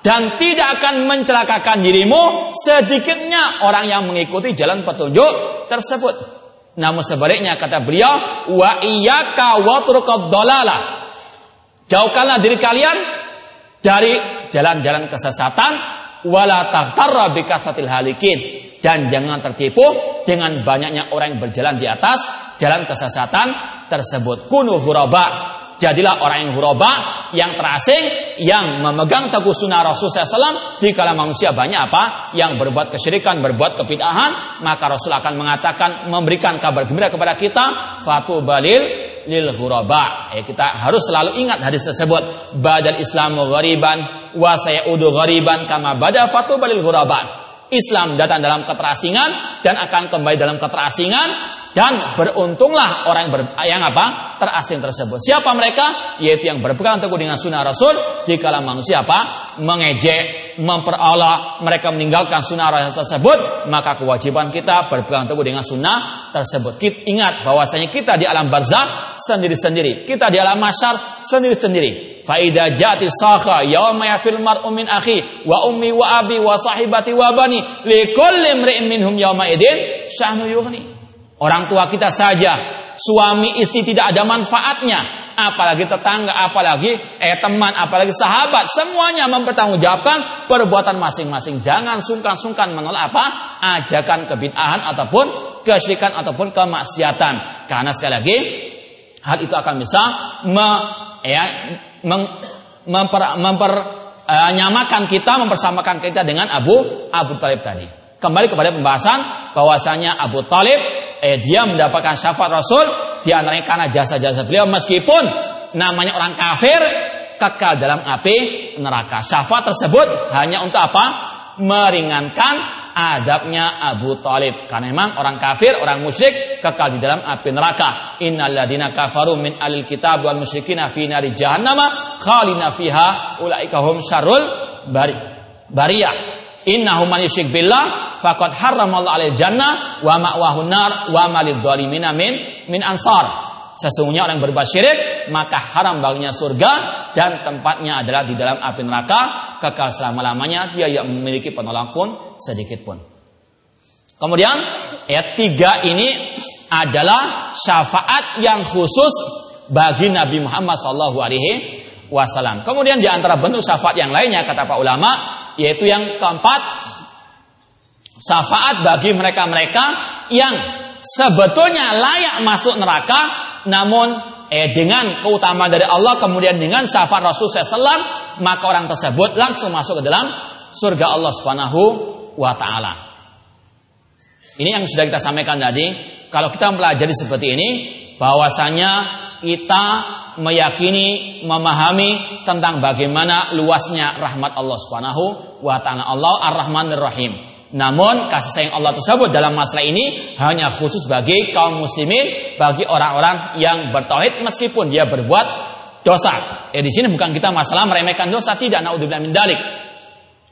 dan tidak akan mencelakakan dirimu sedikitnya orang yang mengikuti jalan petunjuk tersebut. Namun sebaliknya kata beliau, wa iyyaka wa dolala. Jauhkanlah diri kalian dari jalan-jalan kesesatan wala taghtarra halikin. Dan jangan tertipu dengan banyaknya orang yang berjalan di atas jalan kesesatan tersebut. Kunu huraba jadilah orang yang huraba yang terasing yang memegang teguh sunnah Rasul SAW di kala manusia banyak apa? Yang berbuat kesyirikan berbuat kebidahan maka Rasul akan mengatakan memberikan kabar gembira kepada kita fatu balil lil huraba. Ya, kita harus selalu ingat hadis tersebut. Badal Islamu ghariban wa sayaudu ghariban kama bada fatu balil huraba. Islam datang dalam keterasingan dan akan kembali dalam keterasingan dan beruntunglah orang yang, ber, yang apa terasing tersebut. Siapa mereka? Yaitu yang berpegang teguh dengan sunnah Rasul di kala manusia apa mengejek, memperoleh mereka meninggalkan sunnah Rasul tersebut, maka kewajiban kita berpegang teguh dengan sunnah tersebut. Kita ingat bahwasanya kita di alam barzah sendiri-sendiri, kita di alam masyar sendiri-sendiri. Faida jati sakha yauma yafil mar'u min akhi wa ummi wa abi wa sahibati wa bani li kulli imri'in minhum yauma idin syahnu yughni. Orang tua kita saja, suami istri tidak ada manfaatnya, apalagi tetangga, apalagi eh teman, apalagi sahabat, semuanya mempertanggungjawabkan perbuatan masing-masing. Jangan sungkan-sungkan menolak apa? ajakan kebid'ahan ataupun kesyirikan ataupun kemaksiatan. Karena sekali lagi hal itu akan bisa me, ya, meng, memper, memper uh, nyamakan kita, mempersamakan kita dengan Abu Abu Talib tadi. Kembali kepada pembahasan bahwasanya Abu Talib eh, dia mendapatkan syafaat Rasul di antaranya karena jasa-jasa beliau meskipun namanya orang kafir kekal dalam api neraka. Syafaat tersebut hanya untuk apa? Meringankan adabnya Abu Talib. Karena memang orang kafir, orang musyrik kekal di dalam api neraka. Innalladzina kafaru min alil kitab wal musyrikina fi nari jahannama khalina fiha ulaika hum syarrul bari bariyah. Innahum man yusyrik billah faqad harramallahu alaihi jannah wa ma'wahu nar wa malid dhalimina min min ansar. Sesungguhnya orang berbuat syirik maka haram baginya surga dan tempatnya adalah di dalam api neraka kekal selama-lamanya dia yang memiliki penolak pun sedikit pun. Kemudian ayat tiga ini adalah syafaat yang khusus bagi Nabi Muhammad sallallahu alaihi wasallam. Kemudian di antara bentuk syafaat yang lainnya kata para ulama yaitu yang keempat syafaat bagi mereka-mereka yang sebetulnya layak masuk neraka namun eh, dengan keutamaan dari Allah kemudian dengan syafaat Rasul SAW maka orang tersebut langsung masuk ke dalam surga Allah Subhanahu wa taala. Ini yang sudah kita sampaikan tadi, kalau kita mempelajari seperti ini bahwasanya kita meyakini, memahami tentang bagaimana luasnya rahmat Allah Subhanahu wa taala. Allah Ar-Rahmanir Rahim. Namun kasih sayang Allah tersebut dalam masalah ini hanya khusus bagi kaum muslimin, bagi orang-orang yang bertauhid meskipun dia berbuat dosa. Ya di sini bukan kita masalah meremehkan dosa, tidak naudzubillah min dalik.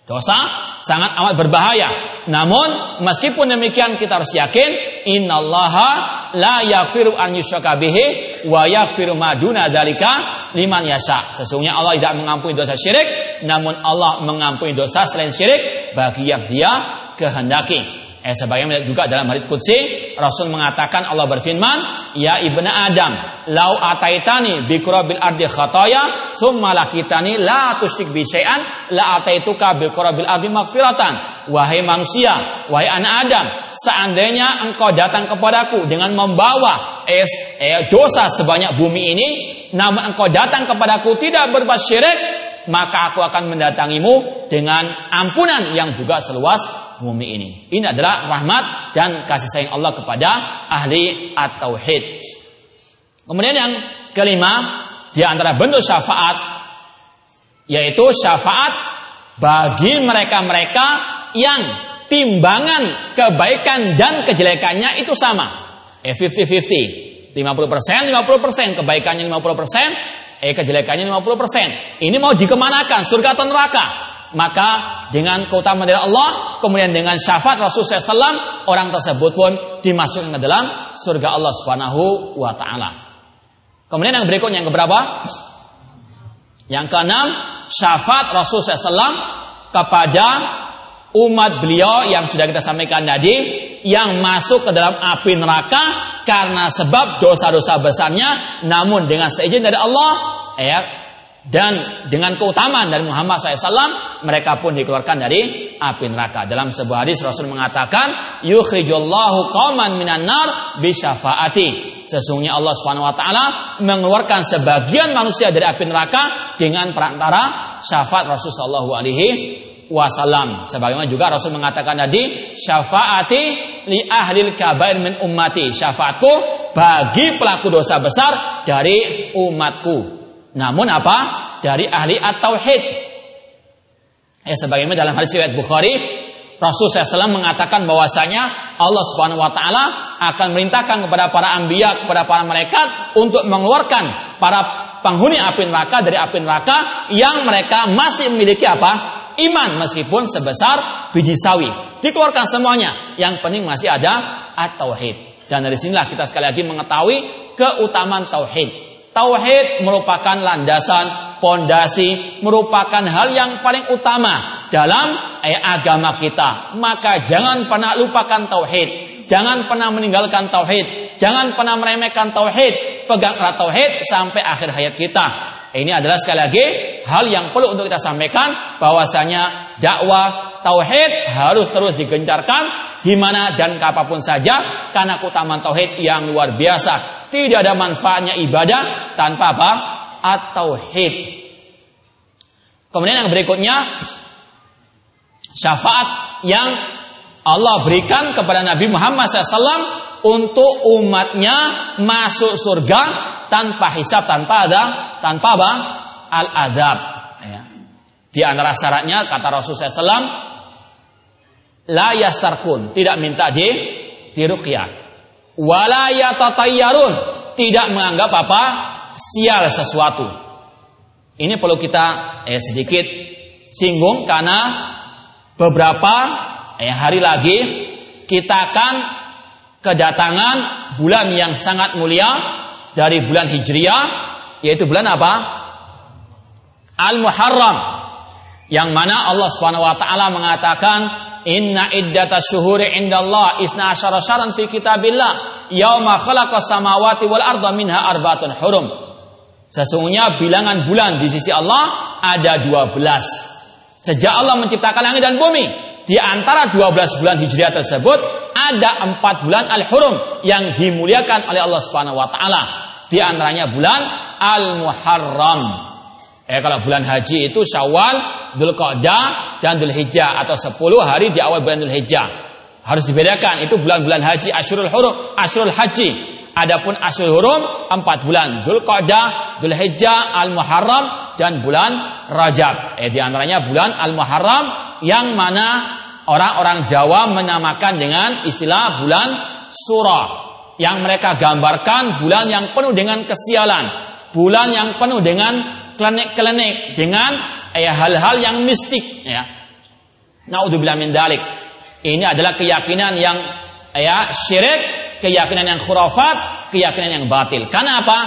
Dosa sangat amat berbahaya. Namun meskipun demikian kita harus yakin innallaha la yaghfiru an yushraka bihi wa yaghfiru ma duna dzalika liman yasha. Sesungguhnya Allah tidak mengampuni dosa syirik, namun Allah mengampuni dosa selain syirik bagi yang Dia kehendaki. Eh sebagaimana juga dalam hadits qudsi Rasul mengatakan Allah berfirman, "Ya ibnu Adam, lau ataitani bi qurabil ardi khataya, tsumma lakitani la tusyrik bi syai'an, la ataituka bi qurabil ardi maghfiratan." Wahai manusia, wahai anak Adam, seandainya engkau datang kepadaku dengan membawa es eh, dosa sebanyak bumi ini, namun engkau datang kepadaku tidak berbuat maka aku akan mendatangimu dengan ampunan yang juga seluas bumi ini. Ini adalah rahmat dan kasih sayang Allah kepada ahli at-tauhid. Kemudian yang kelima, di antara bentuk syafaat yaitu syafaat bagi mereka-mereka yang timbangan kebaikan dan kejelekannya itu sama. Eh 50-50. 50%, 50%, kebaikannya 50%, eh kejelekannya 50%. Ini mau dikemanakan, surga atau neraka? Maka dengan keutamaan dari Allah, kemudian dengan syafaat Rasul SAW, orang tersebut pun dimasukkan ke dalam surga Allah Subhanahu wa taala. Kemudian yang berikutnya yang keberapa? Yang keenam, syafaat Rasul SAW kepada umat beliau yang sudah kita sampaikan tadi yang masuk ke dalam api neraka karena sebab dosa-dosa besarnya namun dengan seizin dari Allah ya dan dengan keutamaan dari Muhammad SAW mereka pun dikeluarkan dari api neraka. Dalam sebuah hadis Rasul mengatakan yukhrijullahu qauman minan nar bisyafaati. Sesungguhnya Allah Subhanahu wa taala mengeluarkan sebagian manusia dari api neraka dengan perantara syafaat Rasul sallallahu alaihi wasallam. Sebagaimana juga Rasul mengatakan tadi syafaati li ahlil kabair min ummati. Syafaatku bagi pelaku dosa besar dari umatku namun apa? Dari ahli at-tauhid. Ya, sebagaimana dalam hadis riwayat Bukhari, Rasul SAW mengatakan bahwasanya Allah Subhanahu wa taala akan merintahkan kepada para anbiya, kepada para malaikat untuk mengeluarkan para penghuni api neraka dari api neraka yang mereka masih memiliki apa? Iman meskipun sebesar biji sawi. Dikeluarkan semuanya. Yang penting masih ada at-tauhid. Dan dari sinilah kita sekali lagi mengetahui keutamaan tauhid. Tauhid merupakan landasan, pondasi, merupakan hal yang paling utama dalam eh, agama kita. Maka jangan pernah lupakan tauhid. Jangan pernah meninggalkan tauhid. Jangan pernah meremehkan tauhid. Pegang erat tauhid sampai akhir hayat kita. Ini adalah sekali lagi hal yang perlu untuk kita sampaikan bahwasanya dakwah tauhid harus terus digencarkan di mana dan kapan pun saja karena keutamaan tauhid yang luar biasa tidak ada manfaatnya ibadah tanpa apa? At-tauhid. Kemudian yang berikutnya syafaat yang Allah berikan kepada Nabi Muhammad SAW untuk umatnya masuk surga tanpa hisab, tanpa ada, tanpa apa? Al-adab. Ya. Di antara syaratnya kata Rasulullah SAW, la yastarkun, tidak minta di diruqyah wala yatatayyarun tidak menganggap apa sial sesuatu. Ini perlu kita eh, sedikit singgung karena beberapa eh, hari lagi kita akan kedatangan bulan yang sangat mulia dari bulan Hijriah yaitu bulan apa? Al-Muharram yang mana Allah Subhanahu wa taala mengatakan Inna iddata syuhuri indallah isna asyara syaran fi kitabillah. yauma khalaqas samawati wal arda minha arbaatun hurum. Sesungguhnya bilangan bulan di sisi Allah ada 12. Sejak Allah menciptakan langit dan bumi, di antara 12 bulan Hijriah tersebut ada 4 bulan al-hurum yang dimuliakan oleh Allah Subhanahu wa taala. Di antaranya bulan Al-Muharram. Eh kalau bulan haji itu Syawal, Dzulqa'dah dan Dzulhijjah atau 10 hari di awal bulan Dzulhijjah. Harus dibedakan itu bulan-bulan haji Asyurul Hurum, Asyurul Haji. Adapun Asyurul Hurum 4 bulan Dzulqa'dah, Dzulhijjah, Al-Muharram dan bulan Rajab. Eh di antaranya bulan Al-Muharram yang mana orang-orang Jawa menamakan dengan istilah bulan surah yang mereka gambarkan bulan yang penuh dengan kesialan, bulan yang penuh dengan klenik-klenik, dengan ya hal-hal yang mistik ya. Naudzubillah min dalik. Ini adalah keyakinan yang ya syirik, keyakinan yang khurafat, keyakinan yang batil. Karena apa?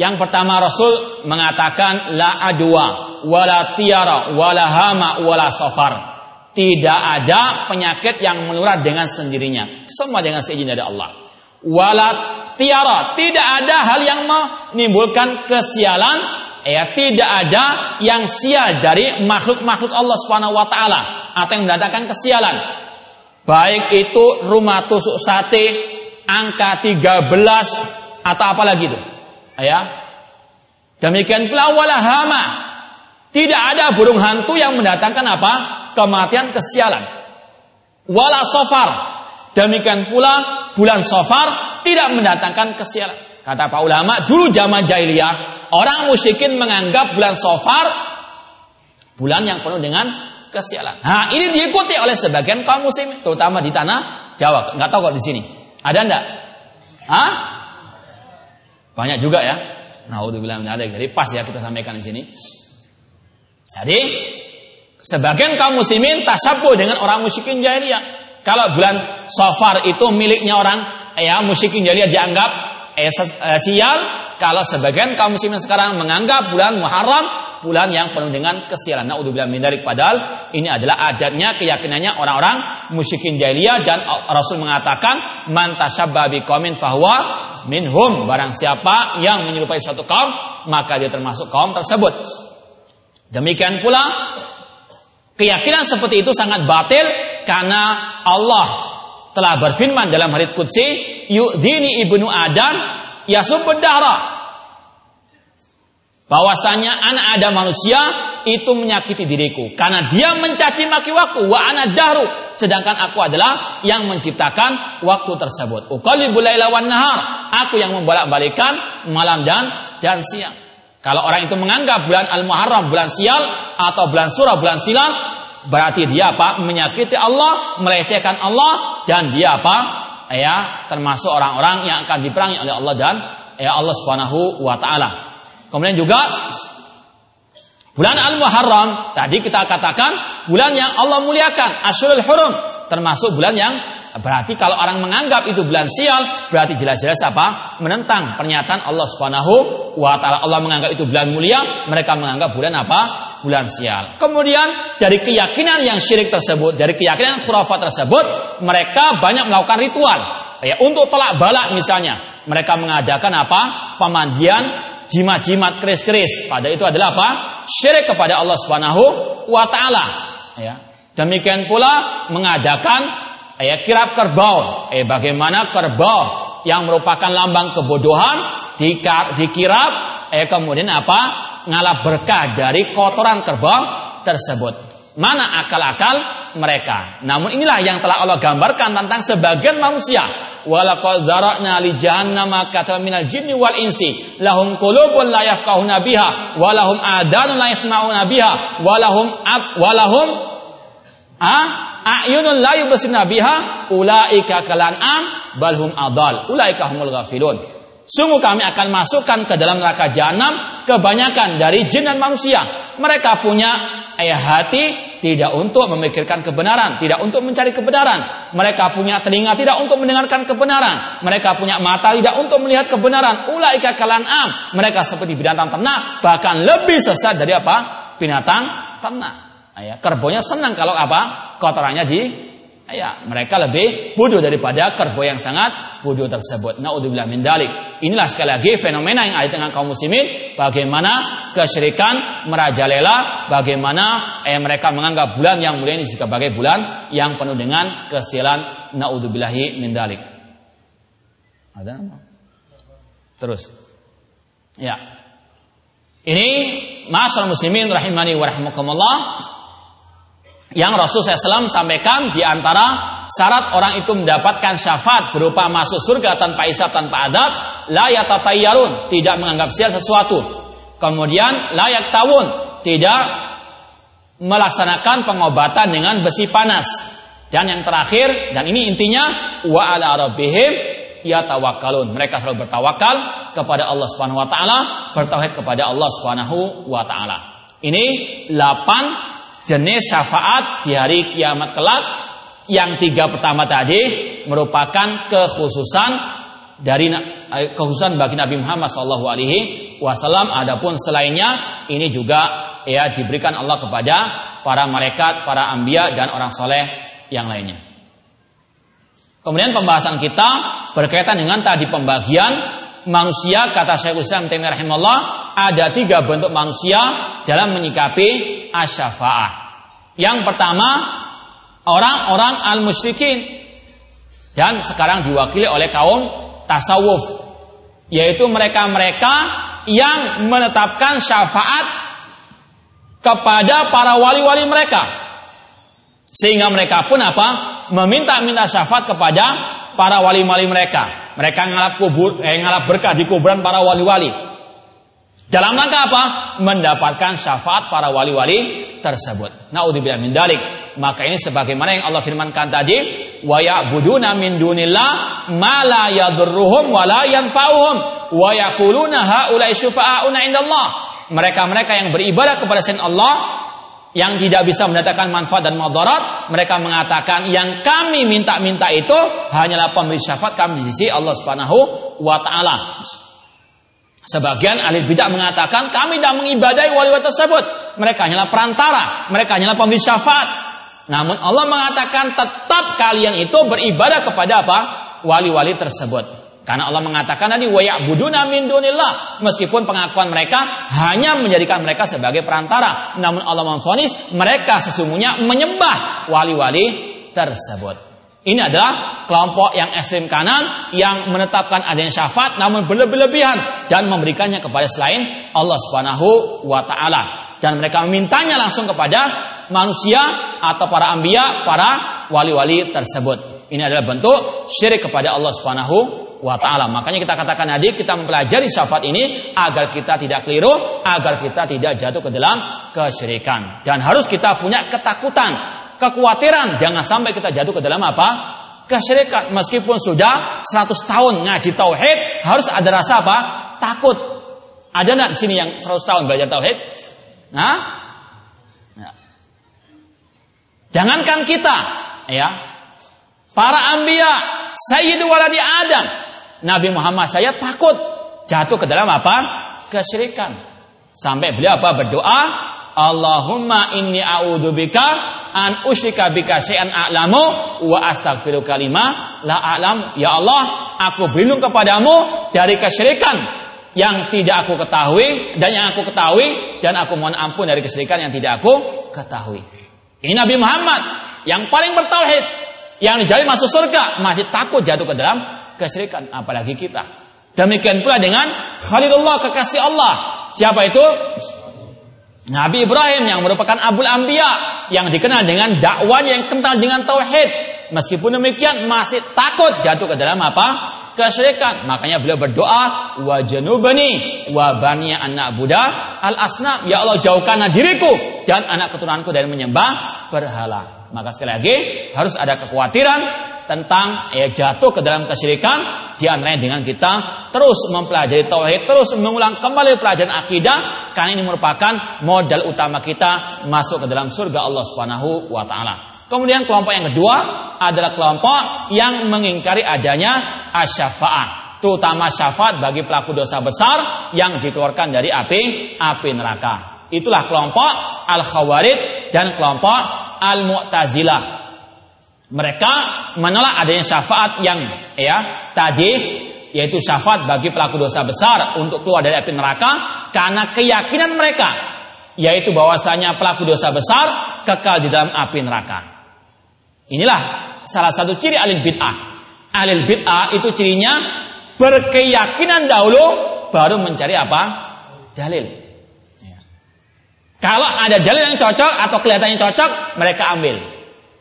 Yang pertama Rasul mengatakan la adwa wala tiara wala hama wala safar. Tidak ada penyakit yang menular dengan sendirinya. Semua dengan seizin dari Allah. Wala tiara, tidak ada hal yang menimbulkan kesialan ya tidak ada yang sial dari makhluk-makhluk Allah Subhanahu wa taala atau yang mendatangkan kesialan. Baik itu rumah tusuk sate, angka 13 atau apa lagi itu. Ya. Demikian pula wala hama. Tidak ada burung hantu yang mendatangkan apa? Kematian kesialan. Wala sofar. Demikian pula bulan sofar tidak mendatangkan kesialan. Kata Pak ulama, dulu zaman jahiliyah, orang musyrikin menganggap bulan sofar bulan yang penuh dengan kesialan. Nah, ini diikuti oleh sebagian kaum muslim, terutama di tanah Jawa. Nggak tahu kok di sini. Ada enggak? Hah? Banyak juga ya. Naudzubillah min Jadi pas ya kita sampaikan di sini. Jadi sebagian kaum muslimin tasyabuh dengan orang musyrikin jahiliyah. Kalau bulan Safar itu miliknya orang ya musyrikin jahiliyah dianggap sial, kalau sebagian kaum muslimin sekarang menganggap bulan Muharram bulan yang penuh dengan kesialan. Naudzubillah min dzalik padahal ini adalah adatnya keyakinannya orang-orang musyrikin jahiliyah dan Rasul mengatakan man tasyabba biqaumin fahuwa minhum barang siapa yang menyerupai suatu kaum maka dia termasuk kaum tersebut. Demikian pula keyakinan seperti itu sangat batil karena Allah telah berfirman dalam hadits qudsi yu'dini ibnu adam yasub dahra. Bahwasanya anak ada manusia itu menyakiti diriku. Karena dia mencaci maki waktu wa ana dahru. Sedangkan aku adalah yang menciptakan waktu tersebut. Uqallibul laila wan nahar. Aku yang membolak-balikan malam dan dan siang. Kalau orang itu menganggap bulan al-muharram bulan sial atau bulan surah bulan silal berarti dia apa? Menyakiti Allah melecehkan Allah dan dia apa? Ya termasuk orang-orang yang akan diperangi oleh Allah dan ya Allah Subhanahu wa taala. Kemudian juga bulan Al-Muharram tadi kita katakan bulan yang Allah muliakan, Asyurul Hurum, termasuk bulan yang berarti kalau orang menganggap itu bulan sial, berarti jelas-jelas apa? Menentang pernyataan Allah Subhanahu wa taala. Allah menganggap itu bulan mulia, mereka menganggap bulan apa? Bulan sial. Kemudian dari keyakinan yang syirik tersebut, dari keyakinan khurafat tersebut, mereka banyak melakukan ritual. Ya, untuk tolak balak misalnya, mereka mengadakan apa? Pemandian jimat-jimat keris-keris. Pada itu adalah apa? Syirik kepada Allah Subhanahu wa taala. Ya. Demikian pula mengadakan ya kirap kerbau. Eh bagaimana kerbau yang merupakan lambang kebodohan dikirap eh kemudian apa? ngalap berkah dari kotoran kerbau tersebut. Mana akal-akal mereka? Namun inilah yang telah Allah gambarkan tentang sebagian manusia walaqad dzara'na li jahannama katsal minal jinni wal insi lahum qulubun la yafqahuna biha wa lahum adanun la yasma'una biha wa lahum ab wa lahum a a'yunun la yubsiruna biha ulaika kalan am balhum adal ulaika humul ghafilun Sungguh kami akan masukkan ke dalam neraka jahanam kebanyakan dari jin dan manusia. Mereka punya ayah hati tidak untuk memikirkan kebenaran, tidak untuk mencari kebenaran. Mereka punya telinga tidak untuk mendengarkan kebenaran. Mereka punya mata tidak untuk melihat kebenaran. Ulaika kalan am. Mereka seperti binatang ternak, bahkan lebih sesat dari apa? Binatang ternak. Ya, kerbonya senang kalau apa? Kotorannya di ya mereka lebih bodoh daripada kerbo yang sangat bodoh tersebut. Naudzubillah min dalik. Inilah sekali lagi fenomena yang ada dengan kaum muslimin bagaimana kesyirikan merajalela, bagaimana eh, mereka menganggap bulan yang mulia ini sebagai bulan yang penuh dengan kesialan. Naudzubillahi min dalik. Ada nama? Terus. Ya. Ini masalah muslimin rahimani wa rahmakumullah yang Rasul SAW sampaikan di antara syarat orang itu mendapatkan syafaat berupa masuk surga tanpa isap tanpa adab layak tatayyarun tidak menganggap sia sesuatu. Kemudian layak tawun tidak melaksanakan pengobatan dengan besi panas. Dan yang terakhir dan ini intinya wa ala rabbihim yatawakkalun. Mereka selalu bertawakal kepada Allah Subhanahu wa taala bertauhid kepada Allah Subhanahu wa taala. Ini 8 jenis syafaat di hari kiamat kelak yang tiga pertama tadi merupakan kekhususan dari eh, kekhususan bagi Nabi Muhammad Shallallahu Alaihi Wasallam. Adapun selainnya ini juga ya diberikan Allah kepada para malaikat, para ambia dan orang soleh yang lainnya. Kemudian pembahasan kita berkaitan dengan tadi pembagian manusia kata Syekhul Islam Taimiyah ada tiga bentuk manusia dalam menyikapi asyafaah. Yang pertama orang-orang al-musyrikin. Dan sekarang diwakili oleh kaum tasawuf yaitu mereka-mereka yang menetapkan syafaat kepada para wali-wali mereka. Sehingga mereka pun apa? Meminta-minta syafaat kepada para wali-wali mereka mereka ngalap kubur, eh, ngalap berkah di kuburan para wali-wali. Dalam rangka apa? Mendapatkan syafaat para wali-wali tersebut. Naudzubillah min dalik. Maka ini sebagaimana yang Allah firmankan tadi, wa ya'buduna min dunillah ma la yadurruhum wa la yanfa'uhum wa yaquluna haula'i syufa'auna indallah. Mereka-mereka yang beribadah kepada selain Allah yang tidak bisa mendatangkan manfaat dan madarat, mereka mengatakan yang kami minta-minta itu hanyalah pemberi syafaat kami di sisi Allah Subhanahu wa taala. Sebagian ahli bidah mengatakan kami tidak mengibadai wali-wali tersebut. Mereka hanyalah perantara, mereka hanyalah pemberi syafaat. Namun Allah mengatakan tetap kalian itu beribadah kepada apa? Wali-wali tersebut. Karena Allah mengatakan tadi wa ya'buduna min dunillah meskipun pengakuan mereka hanya menjadikan mereka sebagai perantara namun Allah memfonis mereka sesungguhnya menyembah wali-wali tersebut. Ini adalah kelompok yang ekstrim kanan yang menetapkan adanya syafaat namun berlebihan dan memberikannya kepada selain Allah Subhanahu wa taala dan mereka memintanya langsung kepada manusia atau para ambia, para wali-wali tersebut. Ini adalah bentuk syirik kepada Allah Subhanahu wa taala. Makanya kita katakan tadi kita mempelajari syafaat ini agar kita tidak keliru, agar kita tidak jatuh ke dalam kesyirikan. Dan harus kita punya ketakutan, kekhawatiran jangan sampai kita jatuh ke dalam apa? kesyirikan. Meskipun sudah 100 tahun ngaji tauhid, harus ada rasa apa? Takut. Ada nggak di sini yang 100 tahun belajar tauhid? Nah, jangankan kita, ya, para ambia, Sayyidu waladi Adam, Nabi Muhammad saya takut jatuh ke dalam apa? Kesyirikan. Sampai beliau apa? Berdoa, Allahumma inni a'udzubika an usyrika bika syai'an a'lamu wa astaghfiruka lima la a'lam. Ya Allah, aku berlindung kepadamu dari kesyirikan yang tidak aku ketahui dan yang aku ketahui dan aku mohon ampun dari kesyirikan yang tidak aku ketahui. Ini Nabi Muhammad yang paling bertauhid, yang dijamin masuk surga, masih takut jatuh ke dalam kesyirikan apalagi kita. Demikian pula dengan Khalilullah kekasih Allah. Siapa itu? Nabi Ibrahim yang merupakan Abul Anbiya yang dikenal dengan dakwanya yang kental dengan tauhid. Meskipun demikian masih takut jatuh ke dalam apa? kesyirikan. Makanya beliau berdoa, wa janubani wa bani anak Buddha al asnam. Ya Allah jauhkanlah diriku dan anak keturunanku dari menyembah berhala. Maka sekali lagi harus ada kekhawatiran tentang ya jatuh ke dalam kesyirikan di antaranya dengan kita terus mempelajari tauhid, terus mengulang kembali pelajaran akidah karena ini merupakan modal utama kita masuk ke dalam surga Allah Subhanahu wa taala. Kemudian kelompok yang kedua adalah kelompok yang mengingkari adanya asyafaat, terutama syafaat bagi pelaku dosa besar yang dikeluarkan dari api api neraka. Itulah kelompok al-khawarid dan kelompok al-mu'tazilah Mereka menolak adanya syafaat yang ya tadi yaitu syafaat bagi pelaku dosa besar untuk keluar dari api neraka karena keyakinan mereka yaitu bahwasanya pelaku dosa besar kekal di dalam api neraka. Inilah salah satu ciri alil bid'ah. Alil bid'ah itu cirinya berkeyakinan dahulu baru mencari apa? Dalil. Kalau ada dalil yang cocok atau kelihatannya cocok, mereka ambil.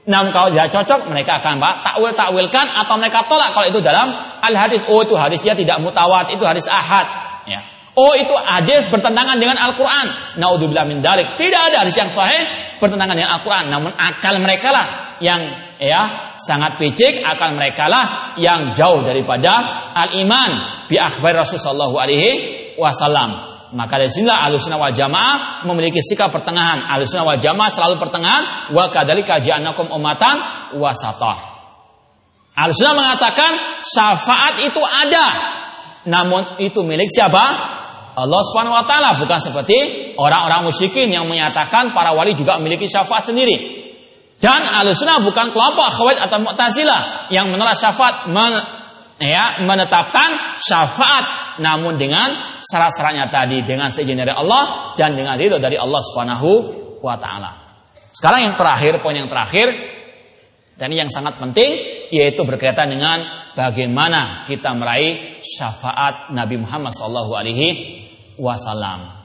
Namun kalau tidak cocok mereka akan takwil takwilkan atau mereka tolak kalau itu dalam al hadis. Oh itu dia tidak mutawat, itu hadis ahad. Ya. Oh itu hadis bertentangan dengan Al Quran. Naudzubillah min dalik. Tidak ada hadis yang sahih bertentangan dengan Al Quran. Namun akal mereka lah yang ya sangat picik akal mereka lah yang jauh daripada al iman bi akhbar Rasulullah alaihi wasallam. Maka dari sinilah alusuna wal jamaah memiliki sikap pertengahan. Alusuna wal jamaah selalu pertengahan. Wa kadalika ja'anakum umatan wasatah. Alusuna mengatakan syafaat itu ada. Namun itu milik siapa? Allah Subhanahu wa taala bukan seperti orang-orang musyrikin yang menyatakan para wali juga memiliki syafaat sendiri. Dan alusuna bukan kelompok khawarij atau mu'tazilah yang menolak syafaat ya menetapkan syafaat namun dengan syarat-syaratnya tadi dengan seizin dari Allah dan dengan ridho dari Allah Subhanahu wa taala. Sekarang yang terakhir poin yang terakhir dan yang sangat penting yaitu berkaitan dengan bagaimana kita meraih syafaat Nabi Muhammad sallallahu alaihi wasallam.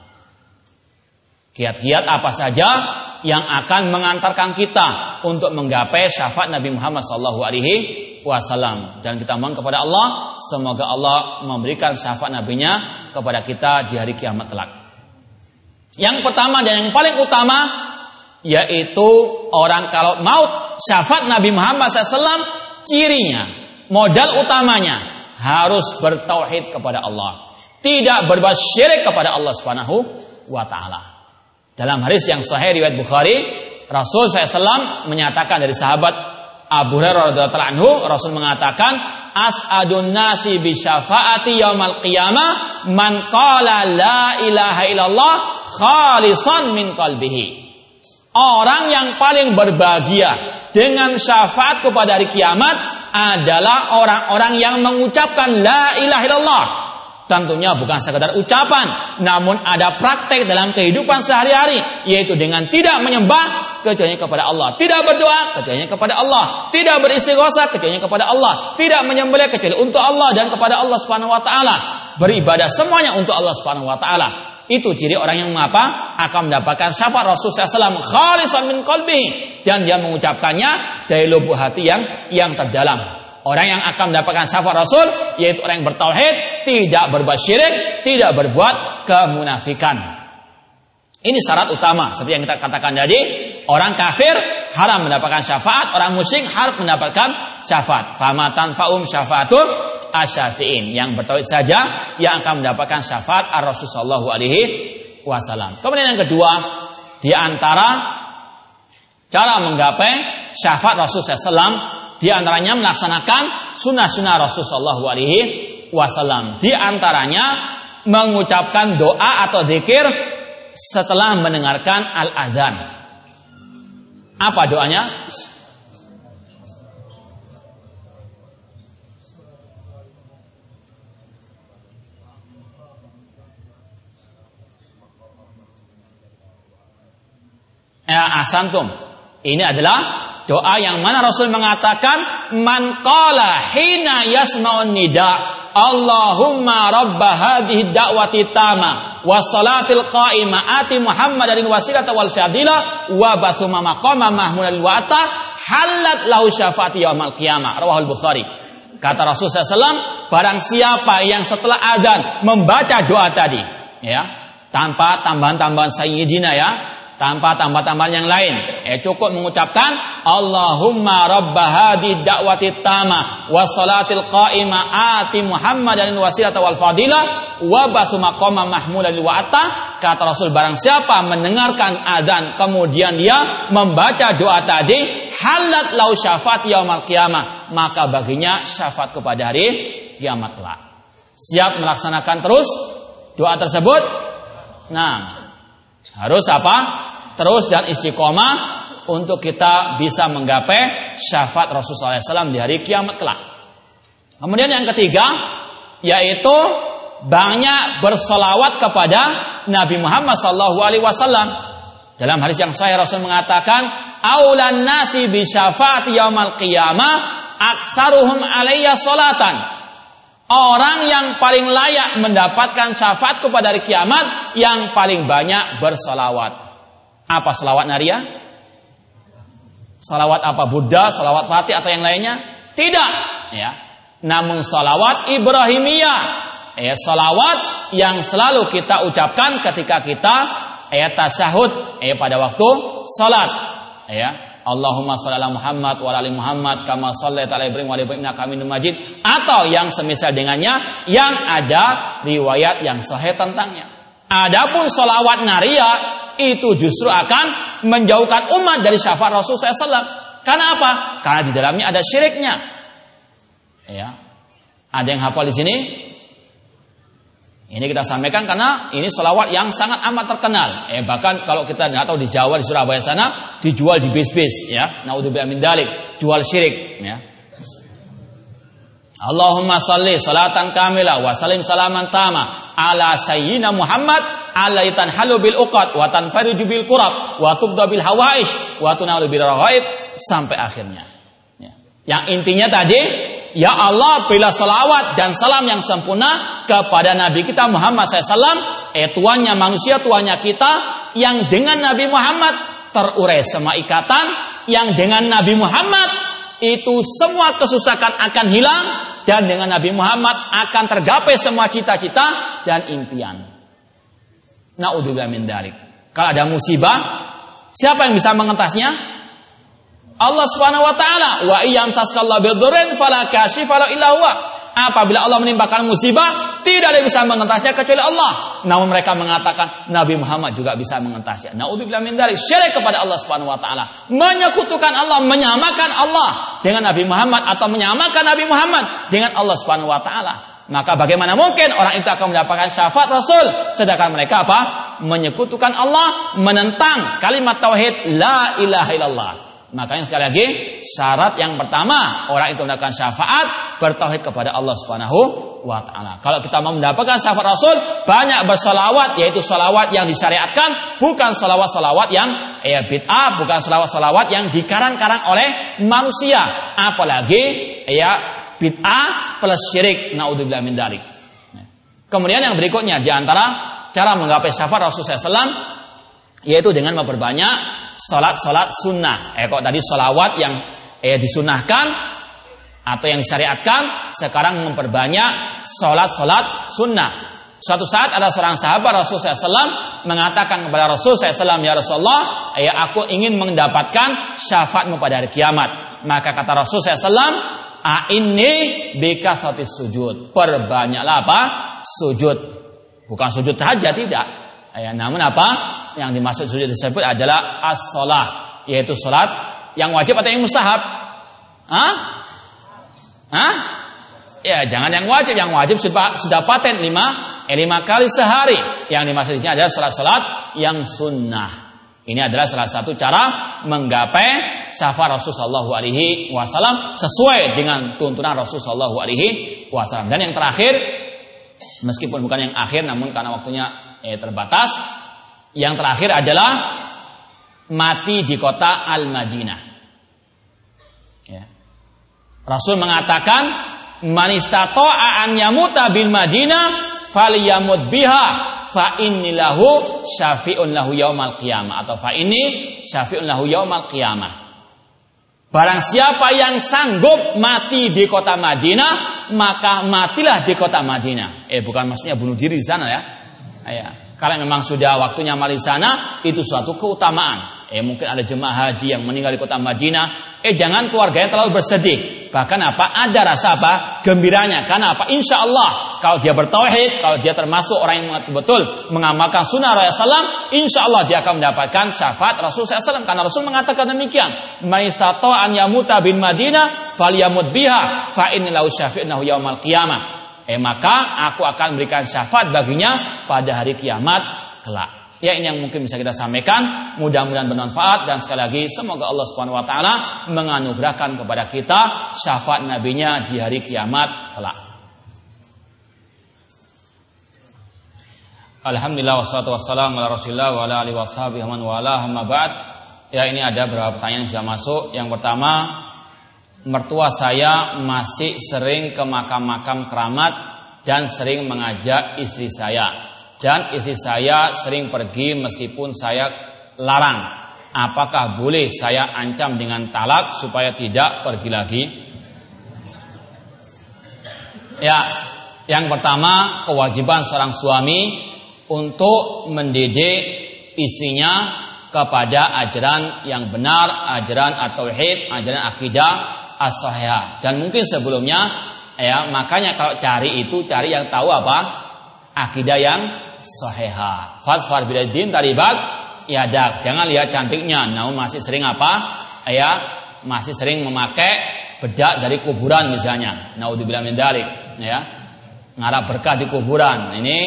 Kiat-kiat apa saja yang akan mengantarkan kita untuk menggapai syafaat Nabi Muhammad sallallahu alaihi wasallam dan kita mohon kepada Allah semoga Allah memberikan syafaat nabinya kepada kita di hari kiamat kelak. Yang pertama dan yang paling utama yaitu orang kalau maut syafaat Nabi Muhammad SAW cirinya modal utamanya harus bertauhid kepada Allah tidak berbuat syirik kepada Allah Subhanahu wa taala. Dalam hadis yang sahih riwayat Bukhari Rasul SAW menyatakan dari sahabat Abu Hurairah radhiyallahu anhu Rasul mengatakan as'adun nasi bi syafaati yaumal qiyamah man qala la ilaha illallah khalisan min qalbihi. Orang yang paling berbahagia dengan syafaat kepada hari kiamat adalah orang-orang yang mengucapkan la ilaha illallah. Tentunya bukan sekadar ucapan, namun ada praktek dalam kehidupan sehari-hari, yaitu dengan tidak menyembah kecuali kepada Allah. Tidak berdoa kecuali kepada Allah. Tidak beristighosa kecuali kepada Allah. Tidak menyembelih kecuali untuk Allah dan kepada Allah Subhanahu wa taala. Beribadah semuanya untuk Allah Subhanahu wa taala. Itu ciri orang yang mengapa akan mendapatkan syafaat Rasul SAW khalisan min qalbi dan dia mengucapkannya dari lubuk hati yang yang terdalam. Orang yang akan mendapatkan syafaat Rasul yaitu orang yang bertauhid, tidak berbuat syirik, tidak berbuat kemunafikan. Ini syarat utama seperti yang kita katakan tadi, orang kafir haram mendapatkan syafaat, orang musyrik harus mendapatkan syafaat. Famatan faum syafaatul asyafiin. Yang bertauhid saja yang akan mendapatkan syafaat ar-Rasul sallallahu alaihi wasallam. Kemudian yang kedua, di antara cara menggapai syafaat Rasul SAW di antaranya melaksanakan sunnah-sunnah Rasul Sallallahu Alaihi Wasallam. Di antaranya mengucapkan doa atau zikir setelah mendengarkan al-adzan. Apa doanya? Ya, asantum. Ini adalah doa yang mana Rasul mengatakan man qala hina yasma'un nida Allahumma rabba hadhihi da'wati tama wa salatil qa'ima ati Muhammadan wasilata wal fadila wa basuma maqama mahmudan wa ata halat lahu syafaati yaumil qiyamah. Rawahul bukhari. Kata Rasul SAW barang siapa yang setelah adzan membaca doa tadi ya tanpa tambahan-tambahan sayyidina ya tanpa tambah-tambahan yang lain. Eh cukup mengucapkan Allahumma rabba hadi da'wati tama wa salatil qa'ima ati Muhammadan wasilata wal fadila wa basu maqama mahmudan wa kata Rasul barang siapa mendengarkan adzan kemudian dia membaca doa tadi halat lau syafaat yaumal qiyamah maka baginya syafaat kepada hari kiamat kelak. Siap melaksanakan terus doa tersebut? Nah, harus apa? Terus dan istiqomah untuk kita bisa menggapai syafaat Rasulullah SAW di hari kiamat kelak. Kemudian yang ketiga yaitu banyak bersolawat kepada Nabi Muhammad SAW. Dalam hadis yang saya Rasul mengatakan, "Aulan nasi bi syafaati yaumal qiyamah aktsaruhum alayya salatan." Orang yang paling layak mendapatkan syafaat kepada hari kiamat yang paling banyak bersolawat. Apa solawat Naria? Salawat apa Buddha, salawat Fatih atau yang lainnya? Tidak, ya. Namun salawat Ibrahimiyah, ya salawat yang selalu kita ucapkan ketika kita ya tasyahud ya pada waktu salat, ya. Allahumma sholli ala Muhammad wa ali Muhammad kama shallaita ala Ibrahim wa ala Ibrahim innaka Hamidum Majid atau yang semisal dengannya yang ada riwayat yang sahih tentangnya. Adapun solawat naria itu justru akan menjauhkan umat dari syafaat Rasul SAW. Karena apa? Karena di dalamnya ada syiriknya. Ya. Ada yang hafal di sini? Ini kita sampaikan karena ini selawat yang sangat amat terkenal. Eh, bahkan kalau kita nggak tahu di Jawa di Surabaya sana dijual di bis-bis ya. Naudzubillah min dalik, jual syirik ya. Allahumma salli salatan kamila wa salim salaman tama ala sayyidina Muhammad ala halu bil uqad wa tanfariju bil kurab wa tubda bil hawaish wa tunalu bil raghaib sampai akhirnya. Ya. Yang intinya tadi Ya Allah bila salawat dan salam yang sempurna kepada Nabi kita Muhammad SAW Eh tuannya manusia tuannya kita Yang dengan Nabi Muhammad terurai semua ikatan Yang dengan Nabi Muhammad itu semua kesusahan akan hilang Dan dengan Nabi Muhammad akan tergapai semua cita-cita dan impian Na'udzubillah min dalik Kalau ada musibah Siapa yang bisa mengentasnya? Allah Subhanahu wa taala, wa iyam saskallahu bidurrin fala kashifa illa huwa. Apabila Allah menimpakan musibah, tidak ada yang bisa mengentasnya kecuali Allah. Namun mereka mengatakan Nabi Muhammad juga bisa mengentasnya. Nauzubillah min dari syirik kepada Allah Subhanahu wa taala. Menyekutukan Allah, menyamakan Allah dengan Nabi Muhammad atau menyamakan Nabi Muhammad dengan Allah Subhanahu wa taala. Maka bagaimana mungkin orang itu akan mendapatkan syafaat Rasul sedangkan mereka apa? Menyekutukan Allah, menentang kalimat tauhid la ilaha illallah. Makanya sekali lagi syarat yang pertama orang itu mendapatkan syafaat bertauhid kepada Allah Subhanahu wa taala. Kalau kita mau mendapatkan syafaat Rasul, banyak bersolawat yaitu solawat yang disyariatkan, bukan solawat-solawat yang ya bid'ah, bukan solawat-solawat yang dikarang-karang oleh manusia. Apalagi ya bid'ah plus syirik. Naudzubillah min dalik. Kemudian yang berikutnya di antara cara menggapai syafaat Rasul SAW yaitu dengan memperbanyak sholat-sholat sunnah. Eh kok tadi sholawat yang eh disunahkan atau yang disyariatkan, sekarang memperbanyak sholat-sholat sunnah. Suatu saat ada seorang sahabat Rasulullah SAW mengatakan kepada Rasulullah SAW, Ya Rasulullah, ya aku ingin mendapatkan syafaatmu pada hari kiamat. Maka kata Rasulullah SAW, A ini bikathati sujud. Perbanyaklah apa? Sujud. Bukan sujud saja tidak. Ya, namun apa? Yang dimaksud sujud tersebut adalah as-salah, yaitu salat yang wajib atau yang mustahab? Hah? Hah? Ya, jangan yang wajib, yang wajib sudah sudah paten lima, eh, lima kali sehari. Yang dimaksudnya adalah salat-salat yang sunnah. Ini adalah salah satu cara menggapai syafaat Rasulullah Alaihi Wasallam sesuai dengan tuntunan Rasulullah Alaihi Wasallam. Dan yang terakhir, meskipun bukan yang akhir, namun karena waktunya eh, terbatas, yang terakhir adalah mati di kota Al-Madinah. Ya. Rasul mengatakan, "Man istata'a an yamuta bil Madinah falyamut biha fa lahu syafi'un lahu yaumal qiyamah atau fa ini syafi'un lahu yaumal qiyamah." Barang siapa yang sanggup mati di kota Madinah, maka matilah di kota Madinah. Eh bukan maksudnya bunuh diri di sana ya. Ya. Kalau memang sudah waktunya mali sana, itu suatu keutamaan. Eh mungkin ada jemaah haji yang meninggal di kota Madinah. Eh jangan keluarganya terlalu bersedih. Bahkan apa? Ada rasa apa? Gembiranya. Karena apa? Insya Allah kalau dia bertauhid, kalau dia termasuk orang yang betul mengamalkan sunnah Rasulullah, insya Allah dia akan mendapatkan syafaat Rasul SAW. Karena Rasul mengatakan demikian. Maistato an yamuta bin Madinah, fal biha, fa inilau syafi'nahu yaumal qiyamah eh maka aku akan memberikan syafaat baginya pada hari kiamat kelak. Ya ini yang mungkin bisa kita sampaikan. Mudah-mudahan bermanfaat dan sekali lagi semoga Allah Subhanahu wa taala menganugerahkan kepada kita syafaat nabinya di hari kiamat kelak. Alhamdulillah wassalatu wassalamu ala Rasulillah wa ala alihi washabihi man wala. Ya ini ada beberapa pertanyaan yang sudah masuk. Yang pertama, mertua saya masih sering ke makam-makam keramat dan sering mengajak istri saya dan istri saya sering pergi meskipun saya larang. Apakah boleh saya ancam dengan talak supaya tidak pergi lagi? Ya, yang pertama kewajiban seorang suami untuk mendidik istrinya kepada ajaran yang benar, ajaran at-tauhid, ajaran akidah as Dan mungkin sebelumnya ya, makanya kalau cari itu cari yang tahu apa? Akidah yang soheha. Fatfar din taribat dak Jangan lihat cantiknya, namun masih sering apa? Ya, masih sering memakai bedak dari kuburan misalnya. Naudzubillah min dalik, ya. Ngarap berkah di kuburan. Ini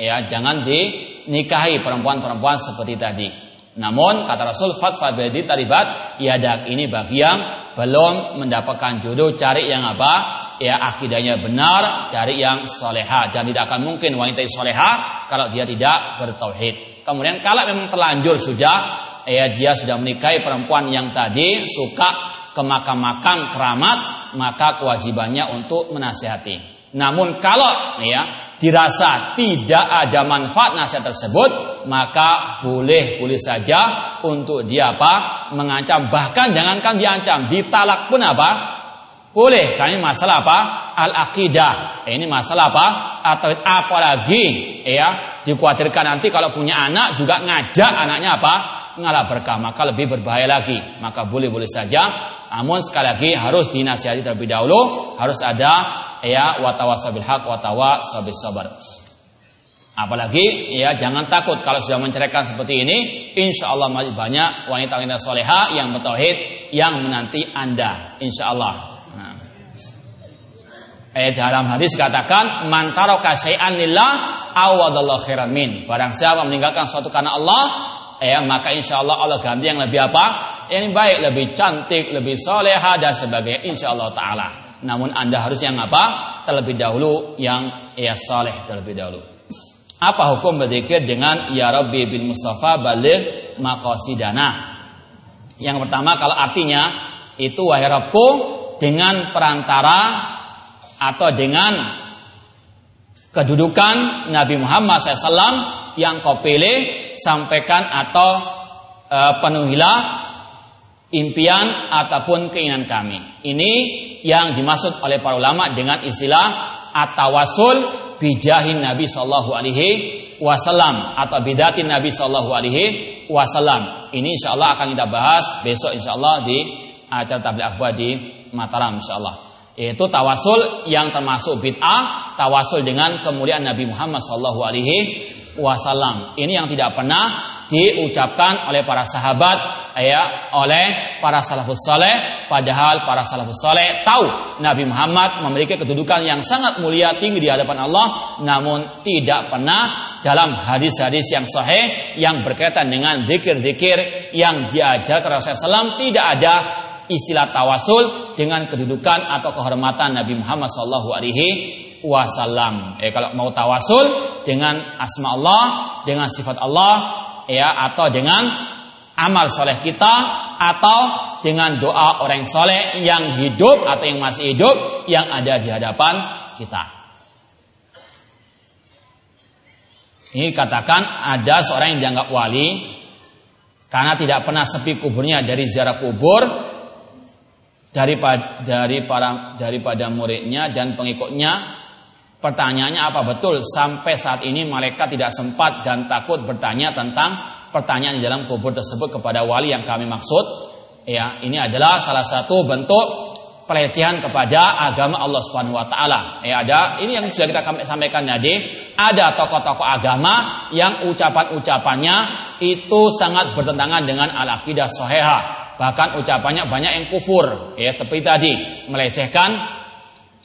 ya jangan dinikahi perempuan-perempuan seperti tadi. Namun kata Rasul fatfar din taribat dak Ini bagi yang belum mendapatkan jodoh cari yang apa? ya akidahnya benar, cari yang soleha dan tidak akan mungkin wanita yang soleha kalau dia tidak bertauhid. Kemudian kalau memang terlanjur sudah, ya dia sudah menikahi perempuan yang tadi suka ke makam-makam keramat, maka kewajibannya untuk menasihati. Namun kalau ya dirasa tidak ada manfaat nasihat tersebut, maka boleh boleh saja untuk dia apa mengancam bahkan jangankan diancam ditalak pun apa boleh, karena ini masalah apa? Al-aqidah. Ini masalah apa? Atau apalagi ya, dikhawatirkan nanti kalau punya anak juga ngajak anaknya apa? Ngalah berkah, maka lebih berbahaya lagi. Maka boleh-boleh saja. Namun sekali lagi harus dinasihati terlebih dahulu, harus ada ya watawasabil haq watawasabil sabar. Apalagi ya jangan takut kalau sudah menceraikan seperti ini, insya Allah masih banyak wanita-wanita soleha yang bertauhid yang menanti anda, insya Allah. Eh dalam hadis katakan mantaro kasyai'an lillah awadallahu khairan min. Barang siapa meninggalkan suatu karena Allah, eh maka insya Allah Allah ganti yang lebih apa? Yang baik, lebih cantik, lebih soleha dan sebagainya insya Allah taala. Namun anda harus yang apa? Terlebih dahulu yang ya soleh terlebih dahulu. Apa hukum berzikir dengan Ya Rabbi bin Mustafa balik makosidana? Yang pertama kalau artinya itu wahai Rabbu dengan perantara atau dengan kedudukan Nabi Muhammad SAW yang kau pilih sampaikan atau e, penuhilah impian ataupun keinginan kami. Ini yang dimaksud oleh para ulama dengan istilah atawasul bijahin Nabi Shallallahu Alaihi Wasallam atau bidatin Nabi Shallallahu Alaihi Wasallam. Ini insya Allah akan kita bahas besok insya Allah di acara tabligh akbar di Mataram insya Allah yaitu tawasul yang termasuk bid'ah, tawasul dengan kemuliaan Nabi Muhammad Shallallahu Alaihi Wasallam. Ini yang tidak pernah diucapkan oleh para sahabat, ya, oleh para salafus saleh. Padahal para salafus saleh tahu Nabi Muhammad memiliki kedudukan yang sangat mulia tinggi di hadapan Allah, namun tidak pernah dalam hadis-hadis yang sahih yang berkaitan dengan zikir-zikir yang diajarkan Rasulullah SAW tidak ada istilah tawasul dengan kedudukan atau kehormatan Nabi Muhammad Wasallam. Eh kalau mau tawasul dengan asma Allah, dengan sifat Allah, ya atau dengan amal soleh kita atau dengan doa orang soleh yang hidup atau yang masih hidup yang ada di hadapan kita. Ini katakan ada seorang yang dianggap wali karena tidak pernah sepi kuburnya dari ziarah kubur daripada dari para daripada muridnya dan pengikutnya pertanyaannya apa betul sampai saat ini malaikat tidak sempat dan takut bertanya tentang pertanyaan di dalam kubur tersebut kepada wali yang kami maksud. Ya ini adalah salah satu bentuk pelecehan kepada agama Allah Subhanahu wa taala. Ya ada ini yang sudah kita sampaikan tadi, ada tokoh-tokoh agama yang ucapan-ucapannya itu sangat bertentangan dengan al-aqidah sahihah. Bahkan ucapannya banyak yang kufur. Ya tapi tadi melecehkan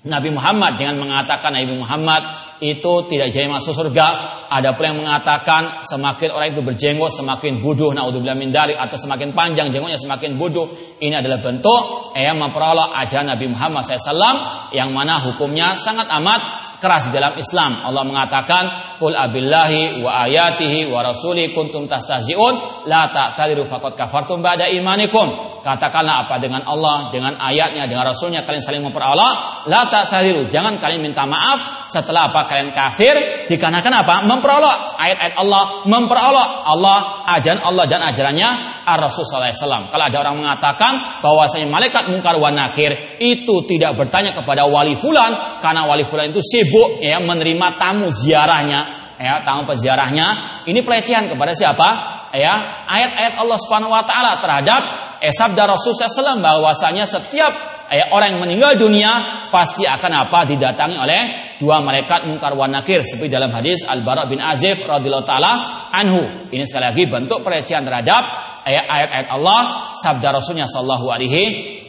Nabi Muhammad dengan mengatakan Nabi Muhammad itu tidak jadi masuk surga. Ada pula yang mengatakan semakin orang itu berjenggot semakin bodoh naudzubillah min dalik atau semakin panjang jenggotnya semakin bodoh. Ini adalah bentuk yang memperoleh ajaran Nabi Muhammad SAW yang mana hukumnya sangat amat keras dalam Islam. Allah mengatakan, "Qul abillahi wa ayatihi wa rasuli kuntum tastahzi'un la ta'tadiru faqad kafartum ba'da imanikum." Katakanlah apa? Dengan Allah, dengan ayatnya, dengan rasulnya kalian saling memperoleh, la ta'tadiru. Jangan kalian minta maaf setelah apa? Kalian kafir. Dikarenakan apa? Memperoleh. Ayat-ayat Allah, memperoleh. Allah, ajaran Allah dan ajarannya Ar-Rasul SAW. Kalau ada orang mengatakan bahwasanya malaikat mungkar wa nakir itu tidak bertanya kepada wali fulan. Karena wali fulan itu sibuk ya menerima tamu ziarahnya. Ya tamu peziarahnya. Ini pelecehan kepada siapa? Ya ayat-ayat Allah Subhanahu wa taala terhadap eh, sabda Rasul SAW bahwasanya setiap eh, orang yang meninggal dunia pasti akan apa didatangi oleh dua malaikat mungkar wa nakir seperti dalam hadis Al Bara bin Azib radhiyallahu taala anhu. Ini sekali lagi bentuk pelecehan terhadap ayat-ayat Allah, sabda Rasulnya sallallahu alaihi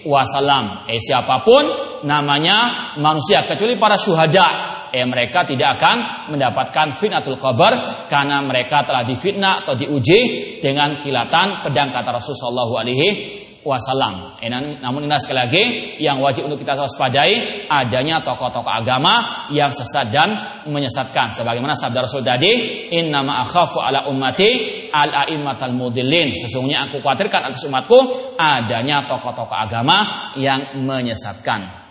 wasallam. Eh siapa pun namanya manusia kecuali para syuhada eh mereka tidak akan mendapatkan fitnatul qabr karena mereka telah difitnah atau diuji dengan kilatan pedang kata Rasulullah Shallallahu alaihi wasallam. Eh, namun ini sekali lagi yang wajib untuk kita waspadai adanya tokoh-tokoh agama yang sesat dan menyesatkan. Sebagaimana sabda Rasul tadi, Inna akhafu ala ummati al aimmatal mudillin. Sesungguhnya aku khawatirkan atas umatku adanya tokoh-tokoh agama yang menyesatkan.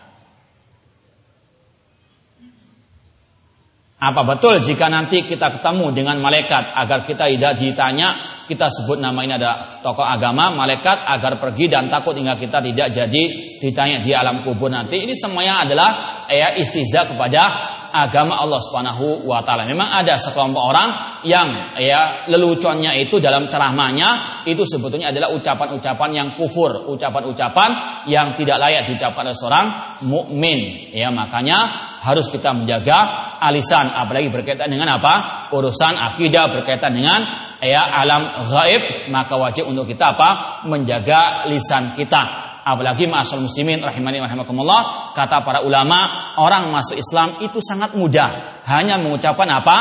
Apa betul jika nanti kita ketemu dengan malaikat agar kita tidak ditanya, kita sebut nama ini ada tokoh agama, malaikat agar pergi dan takut hingga kita tidak jadi ditanya di alam kubur nanti. Ini semuanya adalah ya istiza kepada agama Allah Subhanahu wa taala. Memang ada sekelompok orang yang ya leluconnya itu dalam ceramahnya itu sebetulnya adalah ucapan-ucapan yang kufur, ucapan-ucapan yang tidak layak diucapkan oleh seorang mukmin. Ya, makanya harus kita menjaga alisan apalagi berkaitan dengan apa? Urusan akidah berkaitan dengan ya alam gaib maka wajib untuk kita apa? Menjaga lisan kita. Apalagi masal muslimin rahimani rahimakumullah kata para ulama orang masuk Islam itu sangat mudah. Hanya mengucapkan apa?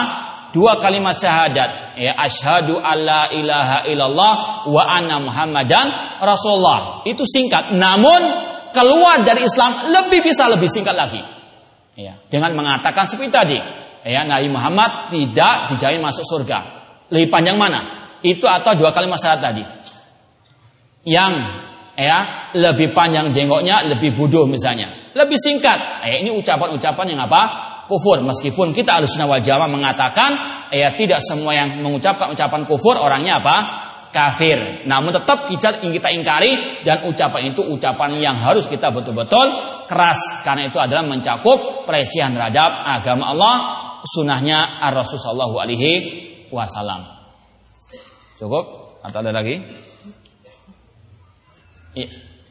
Dua kalimat syahadat. Ya asyhadu alla ilaha illallah wa anna muhammadan rasulullah. Itu singkat. Namun keluar dari Islam lebih bisa lebih singkat lagi Ya, dengan mengatakan seperti tadi, ya Nabi Muhammad tidak dijamin masuk surga. Lebih panjang mana? Itu atau dua kali masalah tadi. Yang ya lebih panjang jenggotnya, lebih bodoh misalnya. Lebih singkat. Ya, ini ucapan-ucapan yang apa? Kufur. Meskipun kita harus wal jamaah mengatakan ya tidak semua yang mengucapkan ucapan kufur orangnya apa? kafir. Namun tetap kita kita ingkari dan ucapan itu ucapan yang harus kita betul-betul keras karena itu adalah mencakup pelecehan terhadap agama Allah, sunnahnya Ar Rasul Shallallahu Alaihi Wasallam. Cukup? Atau ada lagi?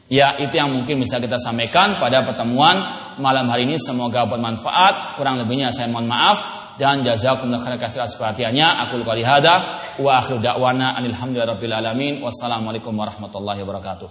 Ya, itu yang mungkin bisa kita sampaikan pada pertemuan malam hari ini. Semoga bermanfaat. Kurang lebihnya saya mohon maaf dan jazakumullah khairan kasih atas perhatiannya. Aku luka lihada wa akhiru da'wana alhamdulillahirabbil alamin. Wassalamualaikum warahmatullahi wabarakatuh.